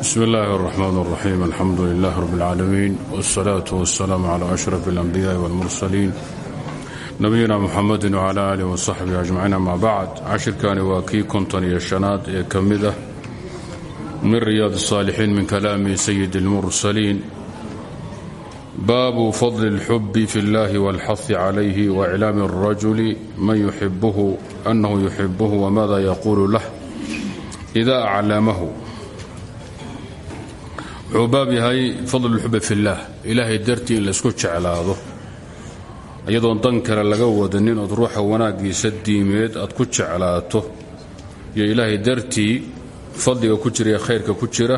bsm اllahi الرحmn الرaxيim alxamdu لlah rb اlcaalamiin wالsalaaة wالsalaam عlى أشhrف الأnbiyaءi wاlmursaliin nabiyina mxamadi wclى alih wصaxbih ajmaciin ama bacd cashirkani waa kii konton iyo shanaad ee ka mid ah min riyaad الصaalixiin min kalaami sayid اlmursaliin baabu fadl اlxubi fi اllahi wاlxahi calayhi wإclaami الrajuli man yuxibuhu anahu yuxibuhu wmada yaqulu lah إida aclamahu wuxuu baab yahay fadlulxubbi fillaah ilaahay dartii in laysku jeclaado. Iyadoon dan kale laga wadanin ood ruuxa wanaaggiisa diimeed aad ku jeclaato. Iyo ilaahay dartii fadliga ku jira iyo khayrka ku jira.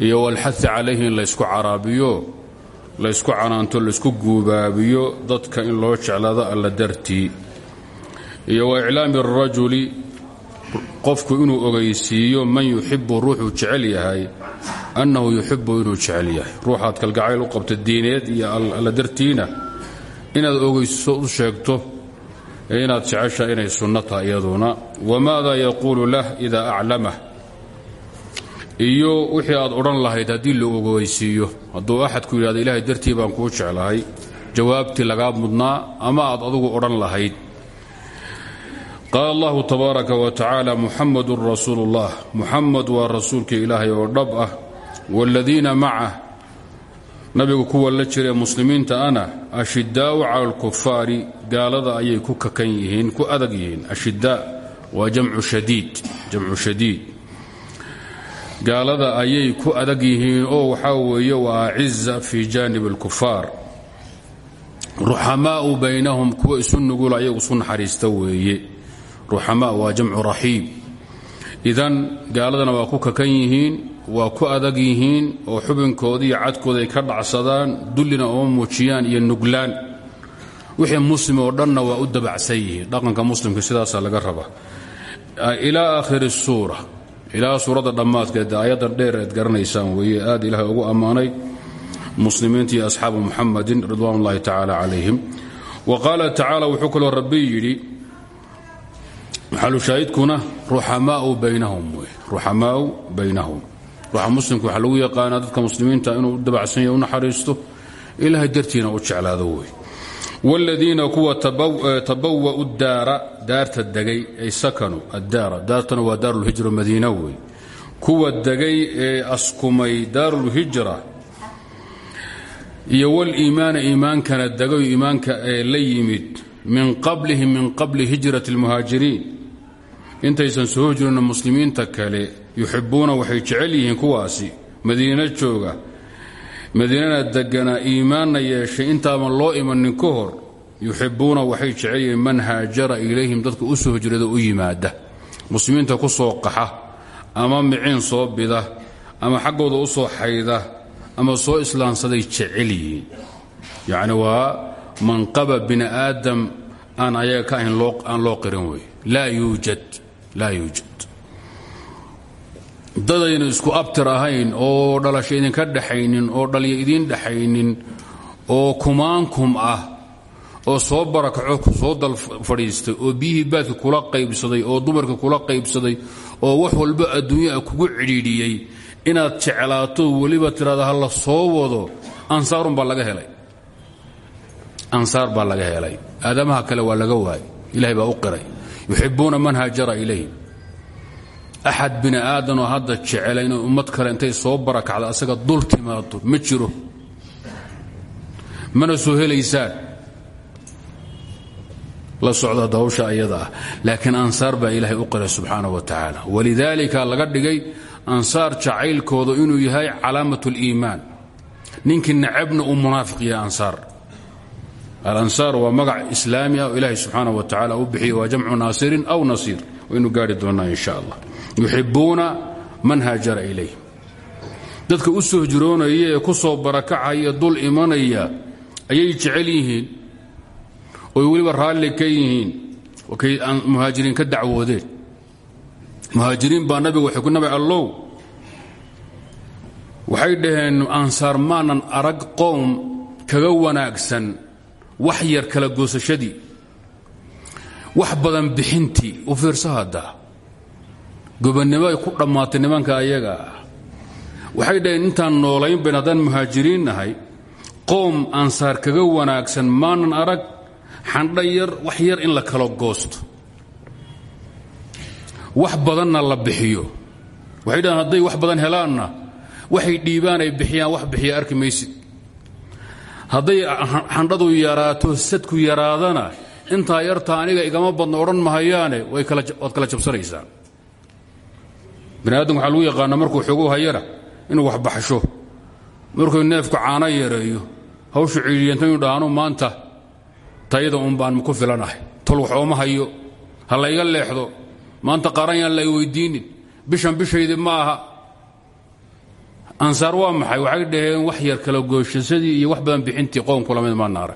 Iyo walxahi calayhi in laysku caraabiyo laysku canaanto laysku guubaabiyo dadka in loo jeclaado alla dartii. Iyo wa iclaami arajuli qofku inuu ogaysiiyo man yuxibu ruuxuu jecel yahay annahu yuxibu inuu jecel yahay. Ruuxaad kalgacayl u qabta diineed iyo alla dartiina inaad ogeyso u sheegto ee inaad jecesha inay sunno iyaduna. Wamaada yaquulu lah idaa aclamah iyo wixii aad odhan lahayd haddii la ogeysiiyo hadduu axadku yidhahdo ilaahay dartii baan kuu jeclahay. Jawaabtii lagaa mudnaa ama aad adugu odhan lahayd. Qaala allahu tabaaraka wa tacaala muxamadun rasuulu ullah muxamed waa rasuulkii ilaahay oo dhab ah waaladiina macah nabigu kuwa la jiraee muslimiinta ana ashidaau cala alkufaari gaalada ayay ku kakan yihiin ku adag yihiin. Ashidaa waa jamcu shadiid gaalada ayay ku adag yihiin oo waxaa weeye waa aciza fii jaanib alkufaar ruxamaau baynahum kuwa isu nugula ayagu isu naxariista weeye. Ruxamaa waa jamcu raxiim idan gaaladana waa ku kakan yihiin waa ku adag yihiin oo xubinkooda iyo cadkooda ka dhacsadaan dullina oo muujiyaan iyo nuglaan. Wixii muslim oo dhanna waa u dabacsan yihiin. Dhaqanka muslimka sidaasaa laga rabaa. Ilaa aakhiri suura. Ilaa suuradda dhammaadkeed aayaddan dheer eed garanaysaan weeye aad ilaahay ugu ammaanay muslimiinta iyo asxaabu muxamadin ridwaan ullahi tacaala calayhim. Wa qaala tacaala wuxuu kaloo rabbi yidhi maxalushaahidkuna ruxamaau baynahum wey. Ruxamaau baynahum. Ruuxa muslimka waxaa lagu yaqaanaa dadka muslimiinta inuu u dabacsan yahy u naxariisto. Ilaahay dartiina u jeclaado wey. Wاladiina kuwa tabawa'u daara daarta degay ay sakanuu addaara. Daartana waa daarulhijra madiina wey. Kuwa degay ee askumay daarulhijra iyo waliimaana iimaankana degayo iimaanka ee la yimid. Min qablihim min qabli اlmuhaajiriin intaysan soo hijrina muslimiinta kale yuxibuuna waxay jecel yihiin kuwaasi. Madiino jooga madiinana deganaa iimaanna yeeshay intaaban loo imanin ka hor yuxibuuna waxay jecel man haajara ilayhim dadka u soo hijrada u yimaada. Muslimiinta ku soo qaxa ama miciin soo bida ama xaggooda u soo xayda ama soo islaamsaday jecel yihiin. Yacni waa manqaba bini aadam aan ayaga ka ahayn aan loo qirin wey laa laa yuujad dadaynu isku abtir ahayn oo dhalasho idinka dhexaynin oo dhalyo idiin dhexaynin oo kumaankum ah oo soo barakaco soo dal fadhiistay oo biyihii baadka kula qaybsaday oo dumarka kula qaybsaday oo wax walba adduunyaa kugu cidhiidhiyey inaad jeclaato weliba tiraada ha la soo wado ansaarun baa laga helay. Ansaar baa laga helay. Aadamaha kale waa laga waayay. Ilahay baa u qiray yuxibuuna man haajara ilayhim axad bini aadanoo hadda jecela inay ummad kale intay soo barakacda asaga dul timaado ma jiro. Mana soo helaysaan. La socda dawsha ayada ah. Laakiin ansaar baa ilaahay u qiray subxaanaه wa tacaala. Walidaalika laga dhigay ansaar jacaylkooda inuu yahay calaamat اliimaan ninkii nacabna uu munaafiq yahay ansaar alansaar waa magac islaami ah oo ilaahay subxaanaه wa tacala u bixiyey waa jamcu naasirin aw nasiir. Waynu gaari doonnaa in sha allah. Yuxibuuna man haajara ilayh dadka u soo hijroonaya ee ku soo barakacaya dul imanaya ayay jecel yihiin. Oy weliba raalli ka yihiin. Waxay ku nabi dhaheen ansaar maanan arag qowm kaga wanaagsan wax yar kala goosashadii wax badan bixintii u fiirso hadda. Gobonnimo ay ku dhammaatay nimanka ayaga ah. Waxay dhaheen intaan noolayn bayn haddaan muhaajiriin nahay qoom ansaar kaga wanaagsan maanan arag xandha yar wax yar in la kala goosto. Wax badanna la bixiyo. Waxay dhahaan hadday wax badan helaanna waxay dhiibaan ay bixiyaan wax bixiya arki maysid hadday xandhadu yaraato sadku yaraadana intaa yarta aniga igama badno odhan mahayaane waad kala jabsanaysaa bani aadam waxaa lagu yaqaana markuu xoogu hayana inuu wax baxsho. Markuu neefku caano yareeyo hawshu ciidiyanta inuu dhaanu maanta tayada un baan ku filanahay. Tol wax ooma hayo ha layga leexdo maanta qaran yaan la weydiinin bishan bishaydi ma aha ansaar waa maxay? Waxay dhaheen wax yar kala gooshasadii iyo wax badan bixintii qoomku la mid maa naara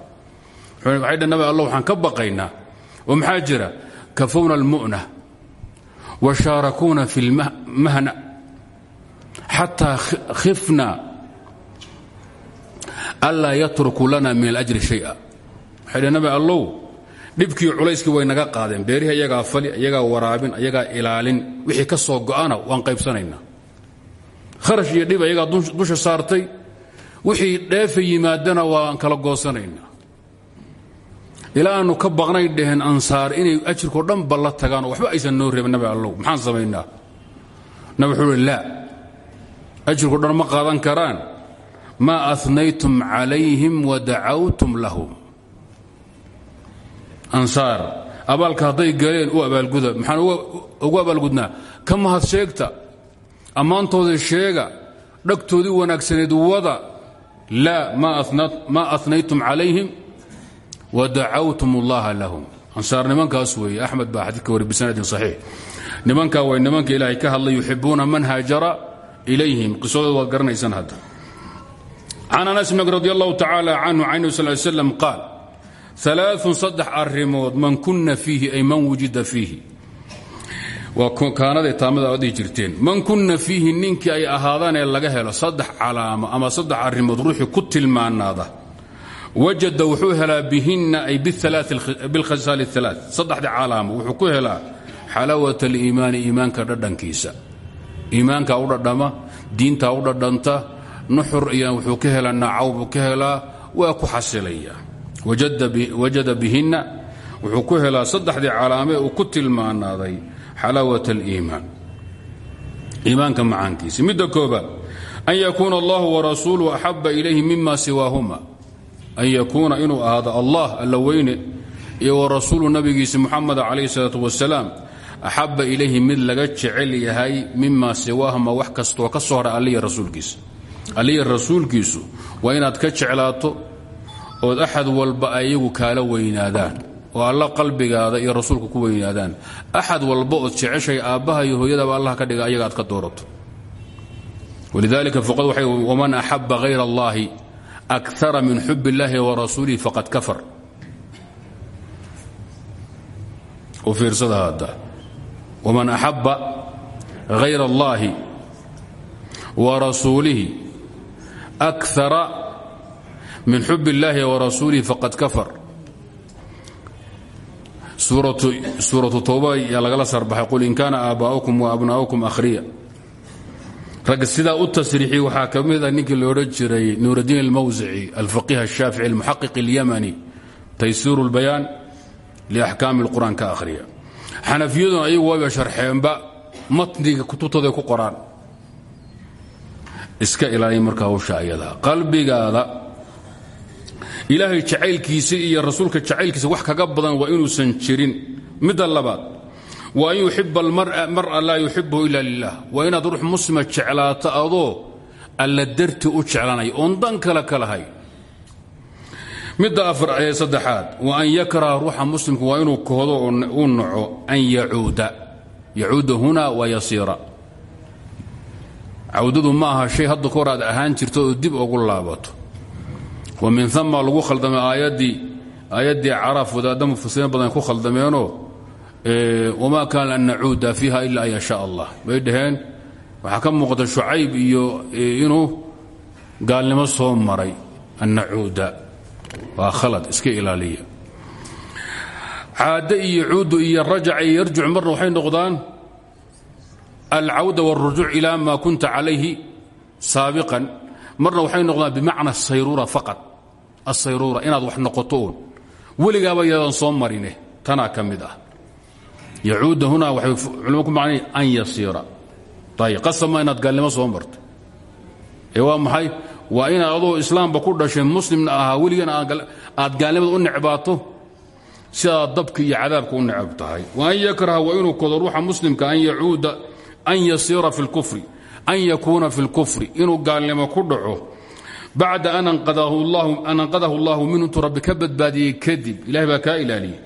waxay dhaheen nabi allah waxaan ka baqaynaa. Oo maxaa jira? Almu'na wa shaarakuuna fi lmahna xataa khifna anlaa yatrukuu lana min alajri shaya. Waxay dhaheen nabi allow way naga qaadeen. Beerihii ayagaa fali ayagaa waraabin ayagaa ilaalin. Wixii ka soo go'ana waan qaybsanaynaa kharash iyo dhib ayagaa dusha saartay. Wixii dheefa yimaadana waan kala goosanaynaa. Ilaa aanu ka baqnay dhaheen ansaar inay ajirkao dhan balla tagaan oo waxba aysan noo reebin nabi allow. Maxaan samaynaa? Nabi wuxuu uhi laa. Ajirkao dhan ma qaadan karaan. Maa anaytum calayhim wadacawtum lahum. Ansaar abaalka hadday galeen u abaalguda. Maxaan ugu abaalgudnaa? Ka mahad sheegta ammaantooda sheega dhagtoodii wanaagsaneed wada laa maa anaytum calayhim wadacawtum اllaha lahum. Ansaar nimankaas weeye axmed baa xadiidka wari bisanadin saxiix. Nimankaa way nimanka ilaahay ka hadlay yuxibuuna man haajara ilayhim. Qisadooda waad garanaysaan hadda. Can anas bn radi allahu tacaala canhu can nabi sal qaal alaaun saddex arrimood man kunna fiihi ay man wujida fiihi waa kaanaday taamada aad dhihi jirteen. Man kunna fiihi ninkii ay ahaadaanee laga helo saddex calaamo ama saddex arrimood ruuxii ku tilmaanaada wajada wuxuu helaa bihinna ay bilkhisaal alaa saddexda calaamo wuxuu ku helaa xalawat aliimaani iimaanka dhadhankiisa. Iimaankaa u dhadhama diintaa u dhadhanta nuxur iyo wuxuu ka helaa naacaw ka helaa waa ku xasilaya. Wajada bihinna wuxuu ku helaa saddexdii calaamee uu ku tilmaanaaday xalawat aliimaan. Iimaanka macaankiisa. Midda koobaad an yakuuna allahu warasuuluhu axaba ilayhi mima siwaahuma. An yakuuna inuu ahaado allah alla weyne iyo warasuulu nabigiisa muxameda calayhi salaatu wasalaam axaba ilayhi mid laga jecel yahay mima siwaahuma wax kastoo ka soo hara alliya rasuulkiisa. Alliya rasuulkiisu waa inaad ka jeclaato ood axad walba ayagu kaala weynaadaan oo alla qalbigaada iyo rasuulka ku weynaadaan. Axad walba ood jeceshay aabbaha iyo hooyadaba allah ka dhiga ayaga aad ka doorato. Walidalika fuqad waxay waman axaba hayr allahi akara min xub illahi warasuulihi faqad kafar. U fiirsada hadda. Waman axaba hayr allahi warasuulihi akara min xub illahi warasuulihi faqad kafar suuratu tooba yaa lagala sarbaxay qul in kaana aabbaa'ukum wa abnaa'ukum akhriya. Ragga sidaa u tasriixi waxaa ka mid a ninkii lo odhan jiray nuurudiin almawsici alfaqiih ashaafici almuxaqiq alyamani taysiiru اlbayaan liaxkaami اlqur'aan ka akhriya. Xanafiyaduna ayagu waaba sharxeenba matniga kutubtooday ku qoraan. Iska ilaaliya marka hawsha ayadaa qalbigaada ilaahay jacaylkiisa iyo rasuulka jacaylkiisa wax kaga badan waa inuusan jirin. Midda labaad wa an yuxiba almara laa yuxibuhu ila lilah waa inaad ruux muslima jeclaato adoo alla darti u jeclanaya oon dan kale ka lahay. Wa an yakraha ruuxa muslimku waa inuu kohdo uu naco an yacuuda. Yacuuda huna wa yasiira. Cawdadu ma aha shay hadda ka hor aad ahaan jirto oo dib ugu laabato. wa min ama lagu khaldamay aayaddii aayaddii caraf wadaadda mufasiriin badan ku khaldameenoo wamaa kaana an nacuuda fiiha ila an yashaa allah. Bay dhaheen waxaa ka muuqata shucayb iyo inuu gaalnimo soo maray an nacuuda. Waa khalad iska ilaaliya. Caadde iyo cuudu iyo rajac iyo yarjuc marna waxay noqdaan alcawda wاlrujuuc ila ma kunta calayhi saabiqan. Marna waxay noqdaan bimacna sayruura faqad asayruura inaad wax noqoto uun. Weligaaba soo marine tanaa ka mid ah. Yacuuda hunaa waxay an yasiira. Ayb qasama inaad gaalnimo soo marto. Ee waa maxay? Waa inaad adoo islaamba ku dhashay muslimna ahaa weligana aad gaalnimada u necbaato? Sidaad dabka iyo cadaabka u necab wa an yakraha waa inuu kodo ruuxa muslimka an yacuuda an yasiira fi اlkufri an yakuuna fi اlkufri inuu gaalnimo ku dhaco bacda an anqadahu اllahu minhu intuu rabbi ka badbaadiyey kadib ilahay baa kaa ilaaliyey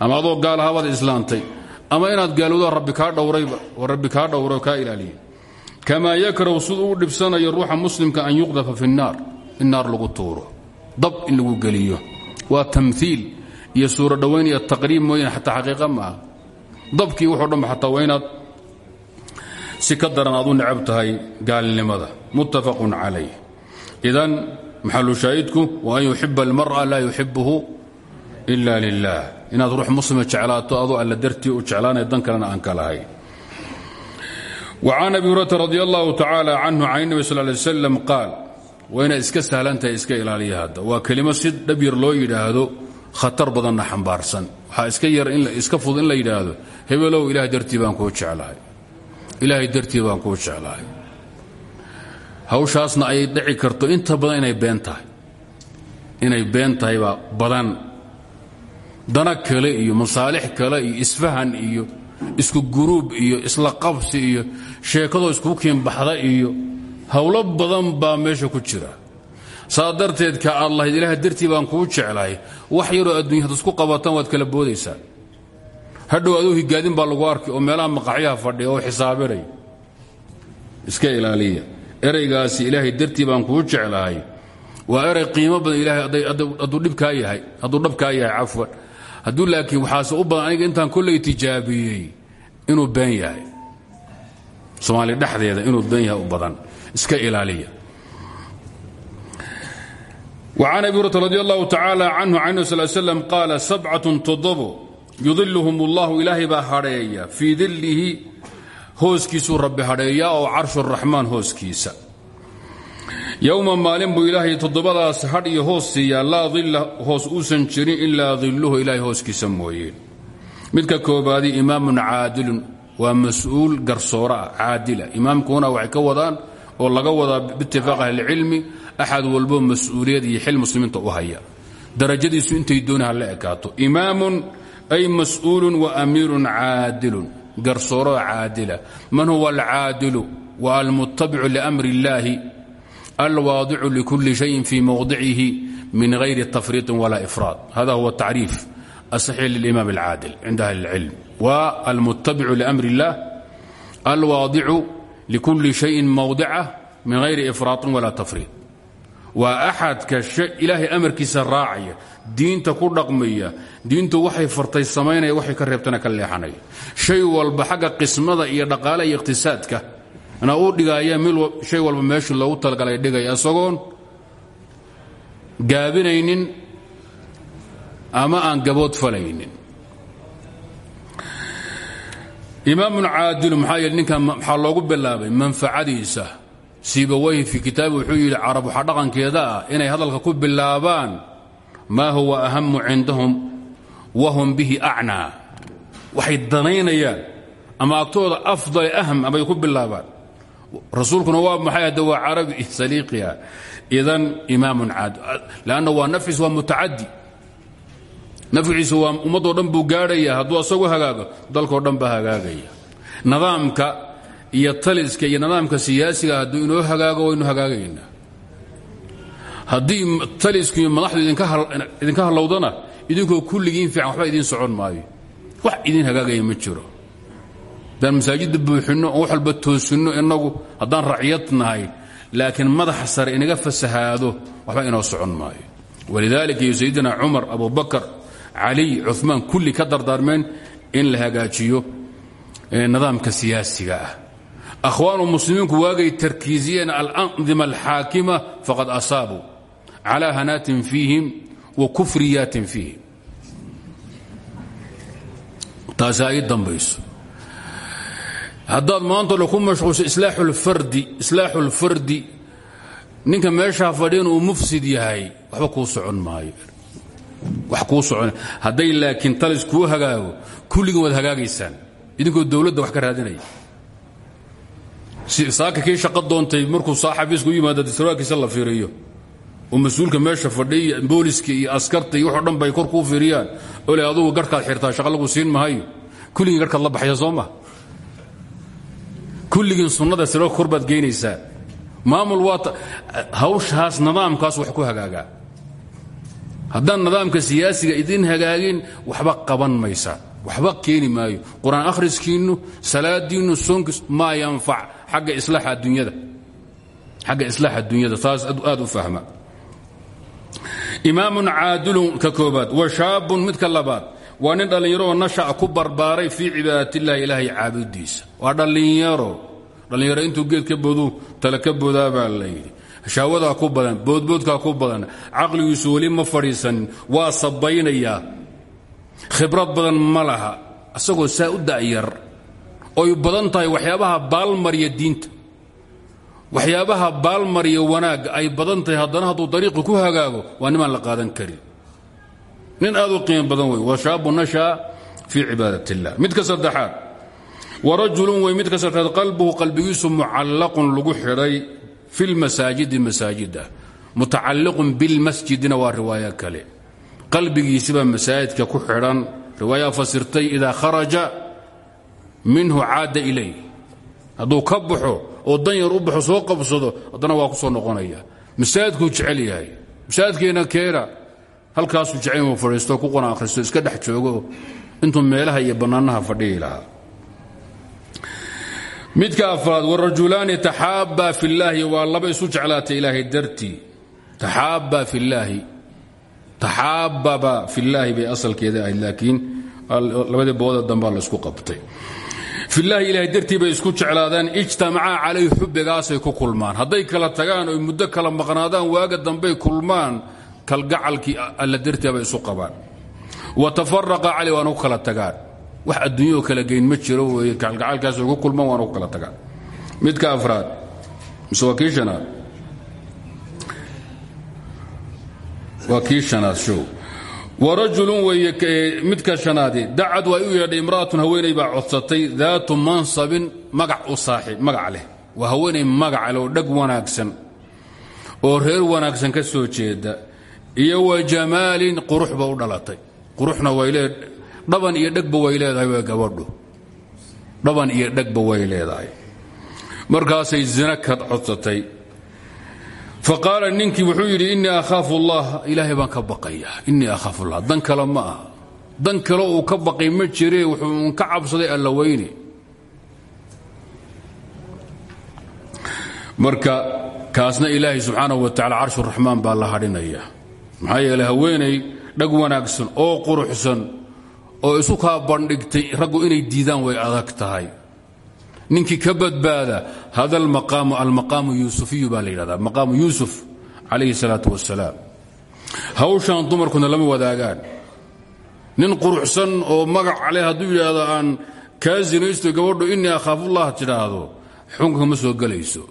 ama adoo gaalahabaad islaantay ama inaad gaalowda rabbi kaa dhowrayba oo rabbi kaa dhowray oo kaa ilaaliyey kamaa yakrahu siduu u dhibsanayo ruuxa muslimka an yuqdafa fi الnaar in naar lagu tuuro dab in lagu geliyo waa tamhiil iyo suuro dhowayn iyo taqriib mooyane xataa xaqiiqa maaha dabkii wuxuu dhanba xataa waa inaad si ka daran aad u necab tahay gaalnimada muttafaqun calayh idan maxalu shaahidku wa an yuxiba almar'a laa yuxibuhu ila lilah inaad ruux muslima jeclaato adoo alla dartii u jeclaanaya dan kalena aan ka lahayn hurata radi allahu tacaala canhu can nebi sal lay slam qaal waa inaad iska sahlantahay iska ilaaliya hadda waa kelimo si dhab yar loo yidhaahdo khatar badanna xambaarsan waxaa iska yar iska fud in la yidhaahdo hebelow ilahay dartii baan kuu jeclahay ilaahay dartii baan kuu jeclahay hawshaasna ay dhici karto. Inta badan inay been tahay. Inay been tahay baa badan. Dana kale iyo masaalix kale iyo isfahan iyo isku guruub iyo isla qabsi iyo sheekadoo isku kiinbaxda iyo howlo badan baa meesha ku jira. Saa darteed ka aad lahayd ilaah dartii baan kuu jeclahay. Wax yaroo adduunya had isku qabataan waad kala boodaysaa. Hadhow adoo higaadin baa lagu arki oo meelaha maqaxyaha fadhiya oo xisaabinaya. Iska ilaaliya eraygaasi ilaahay dartii baan kuu jeclahay. Waa erey qiimo badan ilaahay hadduu dhibkaa yahay hadduu dhabkaa yahay cafwan. Hadduu laakiin waxaase u badan aniga intaan kolley tijaabiyey inuu been yahay. Soomaali dhexdeeda inuu been yahay u badan. Iska ilaaliya. وcan abi hurata radi allahu tacaala canhu can nabi sal slam qaala sabcatun toddobo yudiluhum ullahu ilaahay hooskiisuu rabbi hadheeyaa oo carshu raxmaan hooskiisa. Yowma maalin buu ilaahay toddobadaas hadh iyo hoos siiyaa laa dilla hoos uusan jirin ilaa dilluhu ilaahay hooskiisa mooyeen midka koobaadi imaamun caadilun waa mas'uul garsoora ah caadila. Imaamkuuna waxay ka wadaan oo laga wadaa biitifaaq ahlicilmi axad walbo mas'uuliyad iyo xil muslimiinta u haya. Darajadiisu intay dooni la ekaato. Imaamun ay mas'uulun wa amiirun caadilun garsooroo caadila man huwa alcaadilu wa almuttabicu liamri illaahi alwaadicu likuli shayin fii mowdicihi min hayri tafriiطin wala ifraad hada huwa tacriif asaxiix lilimam alcaadil cinda ahli اlcilm wa almuttabicu liamri اllah alwaadicu likuli shayin mowdicah min hayri ifraaطin wala tafriid waa axadka ilaahay amarkiisa raacaya diinta ku dhaqmaya diintu waxay fartay samaynaya waxay ka reebtana ka leexanaya. Shay walba xagga qismada iyo dhaqaalaha iyo iqhtisaadka na uu dhigaya mil shay walba meeshii loogu talagalay dhigaya. Isagoon gaabinaynin ama aan gabood falaynin. Imaamun caadilu maxaa yeele ninkan maxaa loogu bilaabay manfacadiisa siibaweyhi fii kitaabi wuxuu yidhi carab waxaa dhaqankeeda ah inay hadalka ku bilaabaan maa huwa ahamu cindahum wahum bihi acnaa. Waxay danaynayaan ama agtooda afdal ahm abay ku bilaabaan. Rasuulkuna waa maxay hadda waa carabi saliiqiya idan imaamun caadi lanna waa nafciis waa mutacadi nafciisu waa ummadoo dhan buu gaadhaya hadduu asagu hagaago dalkoo dhan baa hagaagaya iyo taliska iyo nidaamka siyaasiga hadduu inoo hagaago waynu hagaagaynaa haddii talisku iyo madaxdu idinka hallowdana idinkoo kulligiin fiican waxba idiin socon maayo. Wax idiin hagaagaya ma jiro. Haddaan masaajidda buuxinno oo wax walba toosinno innagu haddaan raciyad nahay laakiin madaxa sare inaga fasahaado waxba inoo socon maayo. Walidaalika iyo sayidina cumar abubakar caliy cumaan kulli ka dardaarmeen in la hagaajiyo nidaamka siyaasiga ah akhwaanu muslimiinku waagay tarkiisiyeen alandima alxaakima faqad asaabuu calaa hanaatin fiihim wa kufriyaatin fiihim. Taasi ay dambayso. Haddaad maanta le ku mashquulso islaaxulfardi islaaxulfardi ninka meeshaa fadhiyan uu mufsid yahay waxba kuu socon maayo. Wax kuu socon. Hadday laakiin talis kuu hagaago kulligiin waad hagaagaysaan idinkoo dowladda saaka kii shaqo doontay markuu saa xafiiska u yimaada sarwaalkiisa la fiiriyo oo mas'uulka meesha fadhiya booliska iyo askarta iyo waxoo dhan kor kuu fiiriyaan. Oo le adugu garhkaad xirtaa shaqa lagu siin mahayo. Kulligiin garhkaad la baxaya soo ma? Kulligiin sunnada sarwaalka kor baad geynaysaan maamul waa hawshaas nidaamkaas wax ku hagaagaa. Haddaan nidaamka siyaasiga idin hagaagin waxba qaban maysaa waxba keeni maayo. Qur'aan akhriskiinnu salaadiinnu soonkiis maa xagga islaaxa adduunyada. Taas aad u fahma. Imaamun caadilun ka koobaad wa shaabun midka labaad. Waa nin dhallinyaroo nasha'a ku barbaaray fii cibaadatillahi ilaahay caabudiisa. Waa dhallinyaro. Dhallinyaro intuu geed ka booduu tale ka boodaa baa la yidhi. Shaawadaa ku badan boodboodkaa ku badan. Caqligiisu weli ma fadhiisanin waa sabaynayaa. Khibrad badan ma laha isagoo saa u oy badan tahay waxyaabaha baalmarya diinta. Waxyaabaha baalmarya wanaagga ay badan tahay haddana hadduu dariiqi ku hagaago waa nimaan la qaadan karin. Nin aad u qiimo badan wey wa shaabu nashaa fii cibaadat illah midka saddexaad warajulun wey midka saddexaad qalbuhu qalbigiisu mucallaqun lagu xidhay fi lmasaajidi masaajida. Mutacalliqun bilmasjidina waa riwaayo kale. Qalbigiisibaa masaajidka ku xidhan riwaayaa fasirtay idaa kharaja minhu caada ilay. Hadduu ka baxo oo dan u baxo soo qabsado haddana waa ku soo noqonaya. Masaajidkuu jecel yahay. Masaajidkeena keena halkaasuu jecel inuu fadhiisto ku qona akhristo iska dhex joogo. Intuu meelaha iyo bannaanaha fadhiyi lahaa. Midka afraad warajulaani taxaabbaa fi llaahi waa laba isu jeclaatay ilaahay dartii taxaabbaa fi llaahi taxaababa fi llaahi bay asalkeeda ahayd booda dambaa isku qabtay filaahi ilahay dartii bay isku jeclaadaan ijtamacaa calayh xubbigaasay ku kulmaan hadday kala tagaan oy muddo kala maqnaadaan waaga dambay kulmaan kalgacalkii alla dartii isu qabaan wa tafaraqa calay waana ku kala tagaan wax adduunyao kala geyn ma jiro weye kalgacalkaasay ku kulmaan waana kala tagaan midka afraad mise waa kii warajulun weeye midka shanaadi dacad waa u yeedhay imra'atun haweenay baa codsatay daatu mansabin magac u saaxiib magac leh. Waa haweenay magac leh oo dheg wanaagsan oo reer wanaagsan ka soo jeeda iyo wa jamaalin quruxba u dhalatay. Quruxna way lee dhaban iyo dhegba way leedahay waa gabadhu. Dhaban iyo dhegba way leedahay. Markaasay zina ka codsatay faqaala ninkii wuxuu yidhi innii akhaafu allah. Ilaahay baan ka baqaya. Innii akhaafu allah. Dan kale ma aha. Dan kale uu ka baqay ma jire wuxuu ka cabsaday alla weyne. Marka kaasna ilaahay subxaanahu wa tacala carshuraxmaan baa la hadhinaya. Maxaa yeeley haweenay dhag wanaagsan oo quruxsan oo isu kaa bandhigtay raggu inay diidaan way adag tahay ninkii ka badbaada hada almaqaamu almaqaamu yuusufiyu baa la yidhahdaa maqaamu yuusuf calayhi salaatu wasalaam hawshan dumarkuna lama wadaagaan. Nin quruxsan oo magac caleh hadduu yidhaahdo aan kaa sinaysto gabadhu innii akhaafullah tidhaahdo xukunka ma soo gelayso.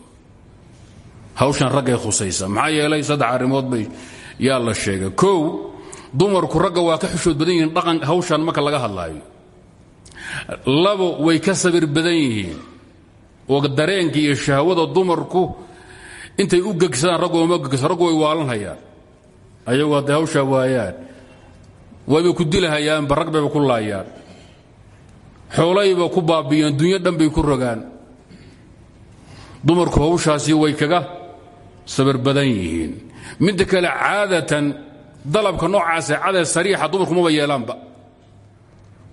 Hawshan raggay khusaysa maxaa yeelay saddex arrimood bay yaa la sheegay. Kow dumarku ragga waa ka xushood badan yihiin dhaqan hawshan marka laga hadlaayo labo way ka sabir badan yihiin. Oo dareenka iyo shahwada dumarku intay u gegsadaan raggu ma gegsa raggu way waalanhayaan. Ayagu hadday hawshaa waayaan wayba ku dilahayaanba rag bayba ku laayaan. Xoolayba ku baabiyaan dunyo dhan bay ku rogaan dumarku hawshaasi way kaga sabir badan yihiin. Midda kale caadatan dalabka noocaasee cadee sariixa dumarku maba yeelaanba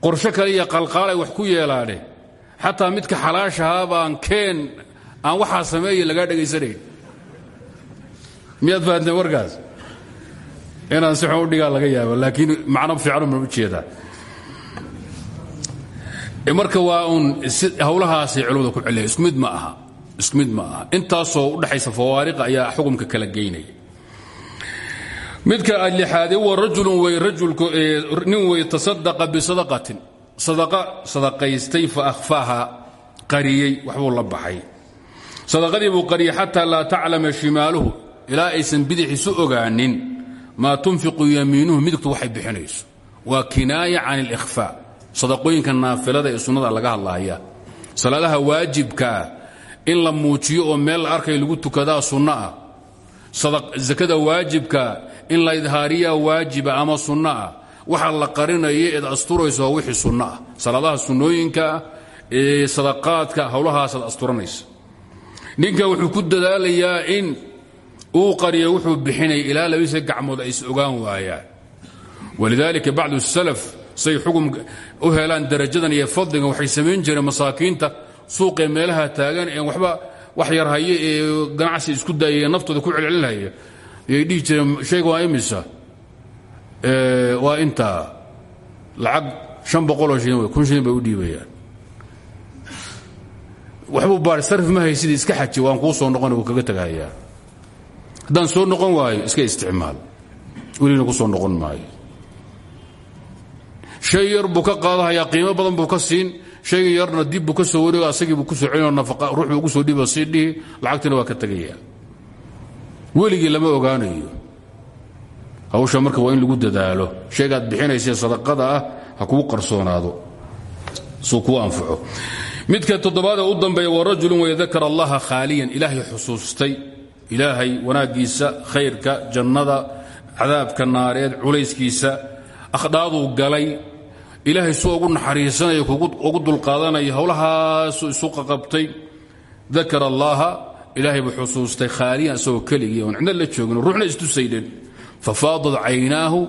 qorsho kale iyo qalqaalay wax ku yeelaane. Xataa midka xalaashahaabaan keen aan waxaa sameeya lagaa dhegaysanayn. Miyaad fahanteen warkaas? Inaan si xun u dhigaa laga yaabo laakiin macno fiicanu ma u jeedaa marka waa uun hawlahaasay culimmada ku celiya isku ma aha isku ma aha. Intaasoo udhaxaysa fawaariqa ayaa xukumka kala geynaya midka lixaade wa rajulun wey rajulku nin wey tasadaqa bisadaqatin. Sadaqa sadaqaystay fa akhfaaha qariyey waxbuu la baxay. Sadaqadii buu qariyey xataa laa taclama shimaaluhu ilaa aysan bidixiisu ogaanin maa tunfiqu yamiinuhu midigtu waxay bixinayso. Waa kinaaya can اlإkhfaa sadaqooyinka naafilada ee sunnada laga hadlaaya. Salaadaha waajibkaa in la muujiyo meel arkay lagu tukadaa sunno ah. Sakada waajibka in la idhaariyaa waajiba ama sunno ah la qarinaya eed asturayso waa wixii sunno ah. Salaadaha sunnooyinkaa ee sadaqaadka howlahaasaad asturanaysa ninka wuxuu ku dadaalayaa in uu qariyo wuxuu bixinaya ilaa labadiisa gacmood ay is ogaan waayaan. Walidaalika bacdu salaf say xugum u darajadan iyo fadligan waxay samayn jireen masaakiinta suuqee meelaha taagan ee waxba wax yar haye ee ganacsi isku daayay naftooda ku celcelinhaya ayay dhihi jireen shayga waa imisa waa intaa lacag an shilin wey kun shilin bay u dhiibayaan waxbuu baari sarfi ma haysidii iska xaji waan kuu soo noqon wuu kaga tegahayaa haddaan soo noqon waayo iska isticmaal welina ku soo noqon maayo shay yar buu ka qiimo badan buu siin shayga yarna dib buu soo wareego asagii buu soo celino nafaqa ruux ugu soo dhiiba sii lacagtina waa ka tegayaa weligii lama ogaanayo. Hawsha marka waa in lagu dadaalo. Shaygaad bixinaysa sadaqada ah ha kuu qarsoonaado. Suu kuu anfaco. Midka toddobaad ee u dambeeya wa rajulun wayadakar allaha khaaliyan. Ilaahay xusuustay. Ilaahay wanaaggiisa khayrka jannada cadaabka naareed culayskiisa akhdhaaduu galay. Ilaahay suu ugu naxariisanaya ugu dulqaadanaya howlahaasuu isu qaqabtay. Dakar allaha ilaahay buu xusuustay khaaliyan isagoo keligii oon cidna la joogin ruuxna istusaydhen fafaadad caynaahu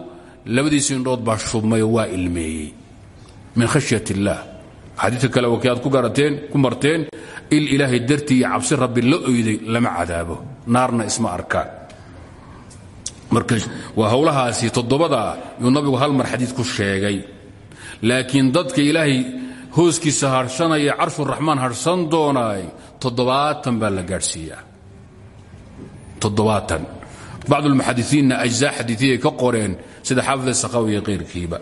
labadiisi indhood baa shubmayo waa ilmeeyey. Min khashyat illaah xadiidka kale wakii aad ku garateen ku marteen il ilaahay dartii iyo rabbi la oyday lama cadaabo. Naarna isma arkaan. Marka waa howlahaasi toddobadaa yuu nabigu hal mar xadiid ku sheegay. Laakiin dadka ilaahay hooskiisa harsanaya carshuraxmaan harsan doonaay toddobaatan baa la gaadhsiiyaa. Toddobaatan. Bacd ulmuxadisiinna ajzaa xadiiiyay ka qoreen sida xaafid sakhawi iyo kayrkiiba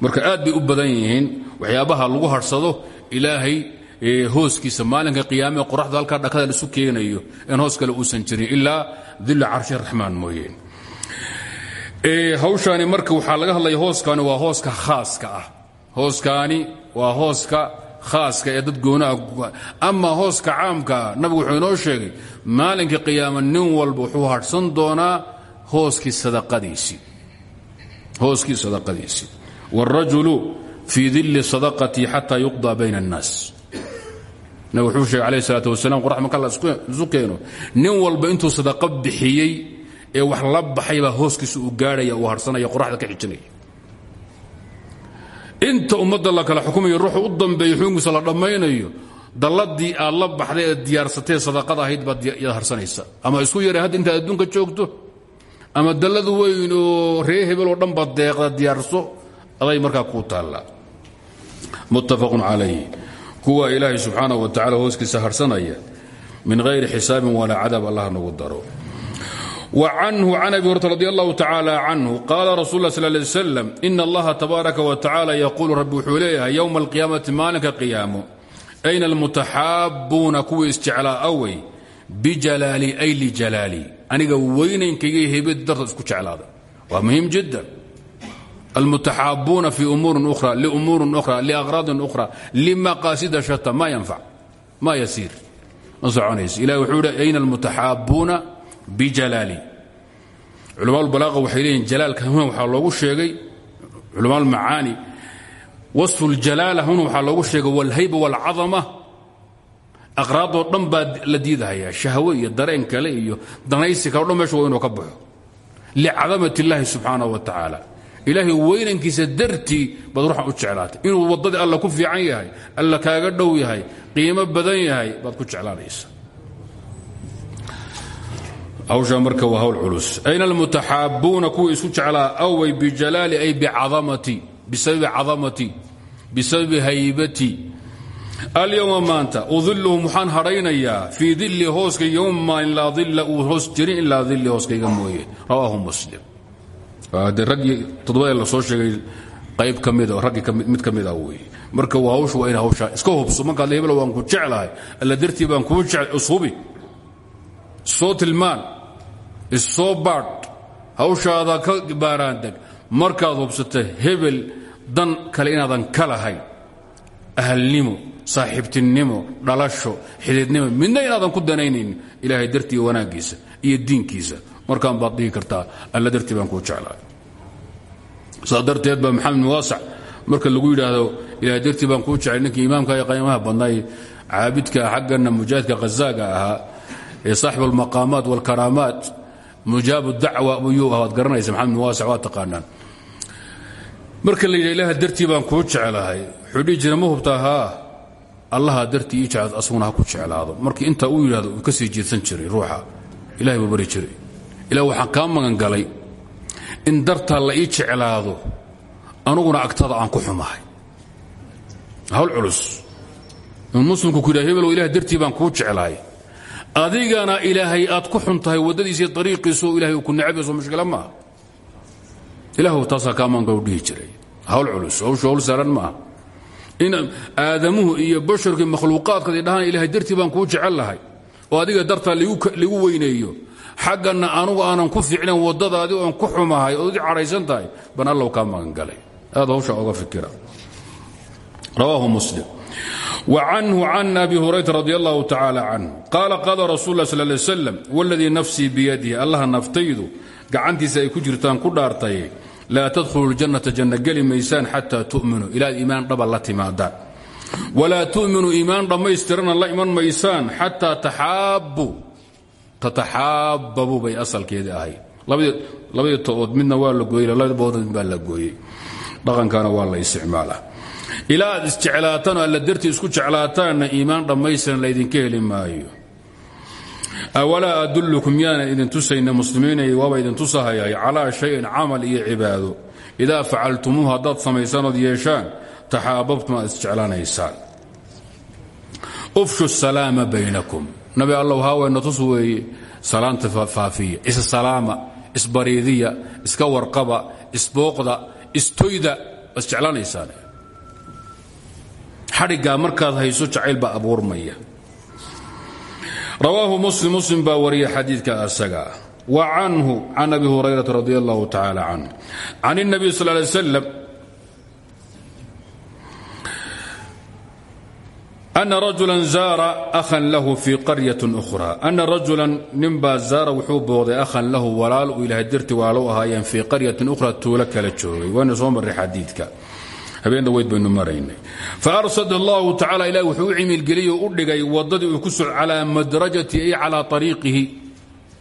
marka aad bay u badan yihiin waxyaabaha lagu harsado ilaahay hooskiisa maalinka qiyaamee qoraxdu halkaa dhakada laisu keenayo in hoos kale uusan jirin ilaa dilla carshi raxmaan mooyeen hawshaani marka waxaa laga hadlaya hooskaani waa hooska khaaska ah. Hooskaani waa hooska khaaska ee dad goonaha ama hooska caamkaa nabigu wuxuu inoo sheegay maalinka qiyaama nin walba wuxuu hadhsan doonaa hooskii sadaqadiisii hooskii sadaqadiisii wاlrajulu fii dilli sadaqatii xataa yuqضى bayna الnaas nabig wuxuu sheegay alayh الsalaaة wasalam qorax marka la isu keeno nin walba intuu sadaqo bixiyey ee wax la baxay baa hooskiisa uu gaadhaya uu harsanaya qoraxda ka xijinaya inta ummadda la kala xukumayo ruuxu u dambeeyo xukunkiisa la dhammaynayo dalladii aad la baxday ee diyaarsatee sadaqada ahayd baad harsanaysa. Ama isku yaray hadda intaad adduunka joogto ama dalladu weyn oo ree hebel oo dhan baad deeqda diyaarso aday markaa kuu taallaa muttafaqun calayh. Kuwa ilaahay subxaanaه wa tacala hooskiisa harsanaya min hayri xisaabin walaa cadaab allah nagu daro وcanhu can abi hurata radi allahu tacaala canhu qaala rasul lla sl lay wslam ina allaha tabaaraka wa tacala yaquulu rabbi wuxuu leeyahay yowma alqiyaamati maalinka qiyaamo ayna almutaxaabbuuna kuwii isjeclaa awey bijalaali ay lijalaali aniga weynaynkaygii hebed darta isku jeclaada. Waa muhiim jiddan almutaxaabbuuna fii umuurin uhra liumuurin uhra liaqhraadin uhra limaqaasida shata maa yanfac maa yasiir. Ma soconays ilahi wuxuu hi ayna almutaxaabbuuna bijalaali culamaal balaaqa waxay leeyihiin jalaalka huna waxaa loogu sheegay culamaal macaani wasfu ljalaala huna waxaa loogu sheegay walhayba walcadama aqraadoo dhan baa la diidahayaa shahwe iyo dareen kale iyo danaysi kale o dhan ka baxo. Licadamat illaahi subxaanahu wa tacaala. Ilaahay weynankiisa dartii baad ruuxan u jeclaatay. Inuu waddadii alla ku fiican yahay alla kaaga dhow yahay qiimo badan yahay baad ku jeclaanaysa hawshaa marka waa hawl culus. Ayna almutaxaabuuna kuwii isku jeclaa away bijalaali ay bisababi cadamati bisababi haybati. Alyowma maanta udiluhum waxaan hadhaynayaa fii dilli hooska yowma maalin laa dilla uu hoos jirin ilaa dilli hooskayga mooye. Rawaahu muslim. De raggii toddobadee la soo sheegay qayb ka raggii mid ka mida weeye marka waa hawshu waa in hawshaa iska hubso. Markaad hebel waan ku jeclahay. Alla dartii baan kuu jecel ishubi. Issoo tilmaan issoo baadh hawshaada ka baaraandeg markaad hubsata hebel dan kale inaadan ka lahayn. Ahalnimo saaxiibtinimo dhalasho xididnimo midna inaadan ku danaynaynin ilaahay dartii wanaaggiisa iyo diinkiisa. Markaan baad kartaa alla dartii baan kuu jeclahay saa darteed baa maxamed marka lagu yidhaahdo ilahay dartii baan kuu jeclay ninkii imaamka ee qaymaha badnay caabidka xaggana mujaahidka khazaaga ahaa ee saaxib almaqaamaat walkaraamaat mujaabu dacwa buyuu ah waad garanaysa maxamed muwaasac waa taqaanaan. Marka la yidha ilaha dartii baan kuu jeclahay. Wuxuu dhihi jira ma hubtaa haa allaha dartii ii jeclaad asaguna ha ku jeclaado. Markii intaa uu yidhahdo uu ka sii jeedsan jiray ruuxa. Ilahay buu bari jiray. Ilah waxaan kaa magan galay in dartaa la ii jeclaado anuguna agtada aan ku xumahay. Hawl culus. In muslimku ku yidhah hebelow ilah dartii baan kuu jeclahay adigana ilaahay aad ku xun tahay ariiqiisao ilahay ku necbayso mushkila maaha. Ilaahu taasaa kaa magan galu dhihi jiray. Hawl culus hawshu hawl saaran maaha. In aadamuhu iyo basharkii makhluuqaadkaadi dhahaan ilahay dartii baan kuu jecel oo adiga dartaa ligu weyneeyo. Xaggana anugu aanan ku ficnan waddadaadi oon ku xumahay ood cadhaysan tahay ban allow kaa magangalay aad hawsha oga fikira rawaahu muslim وcanhu can abi hurayra radi allahu tacaala canhu qaala qaala rasul lah sal ly slam wladii nafsii biyadihi allaha naftaydu gacantiisa ay ku jirtaan ku dhaartay laa tadkhulu ljannata janna geli maysaan xataa tu'minuu ilaad iimaan dhaba la timaadaan walaa tu'minuu iimaan dhammaystirana la iman maysaan xataa taxaabbu. Tataxaabbabuu bay asalkeedii ahay. Labadii to'ood midna waa la gooyey labada boodod baa la gooyey. Dhaqankana waa la isticmaalaa ilaa aad isjeclaataan oo alla dartii isku jeclaataanna iimaan dhammaystiran laydinka heli maayo. Awalaa adullukum yaanan idin tusayna muslimiinay waaba idin tusahayay calaa shayin camal iyo cibaado. Idaa facaltumuuhu haddaad samaysanood yeeshaan taxaababtum ufshu salaama baynakum. Nabi allow haaweyna tus weeye. Salaanta faafiya issalaama isbariidiya iska warqaba isbooqda istoyda waa isjeclaanaysaan xadhiggaa markaad hayso jacayl baa abuurmaya. Rawaahu muslim muslim baa wariya xadiidka asaga. Wa canhu can abi hurayrata radi allahu tacaala canhu. Can الnabiy sal lay slam rajulan zaara ahan lahu fii qaryatin ukhra. Ana rajulan ninbaa zaara wuxuu booqday ahan lahu walaal uu ilaahay darti walaalow ahaayeen fii qaryatin ukhra tuulo kala joogay. Wayna soo marray xadiidka habeen dhaweyd baynu maraynay. Faarsad allahu tacala ilah wuxuu u cimilgeliyey u dhigay waddadii uu ku calaa madrajati ay calaa ariiqihi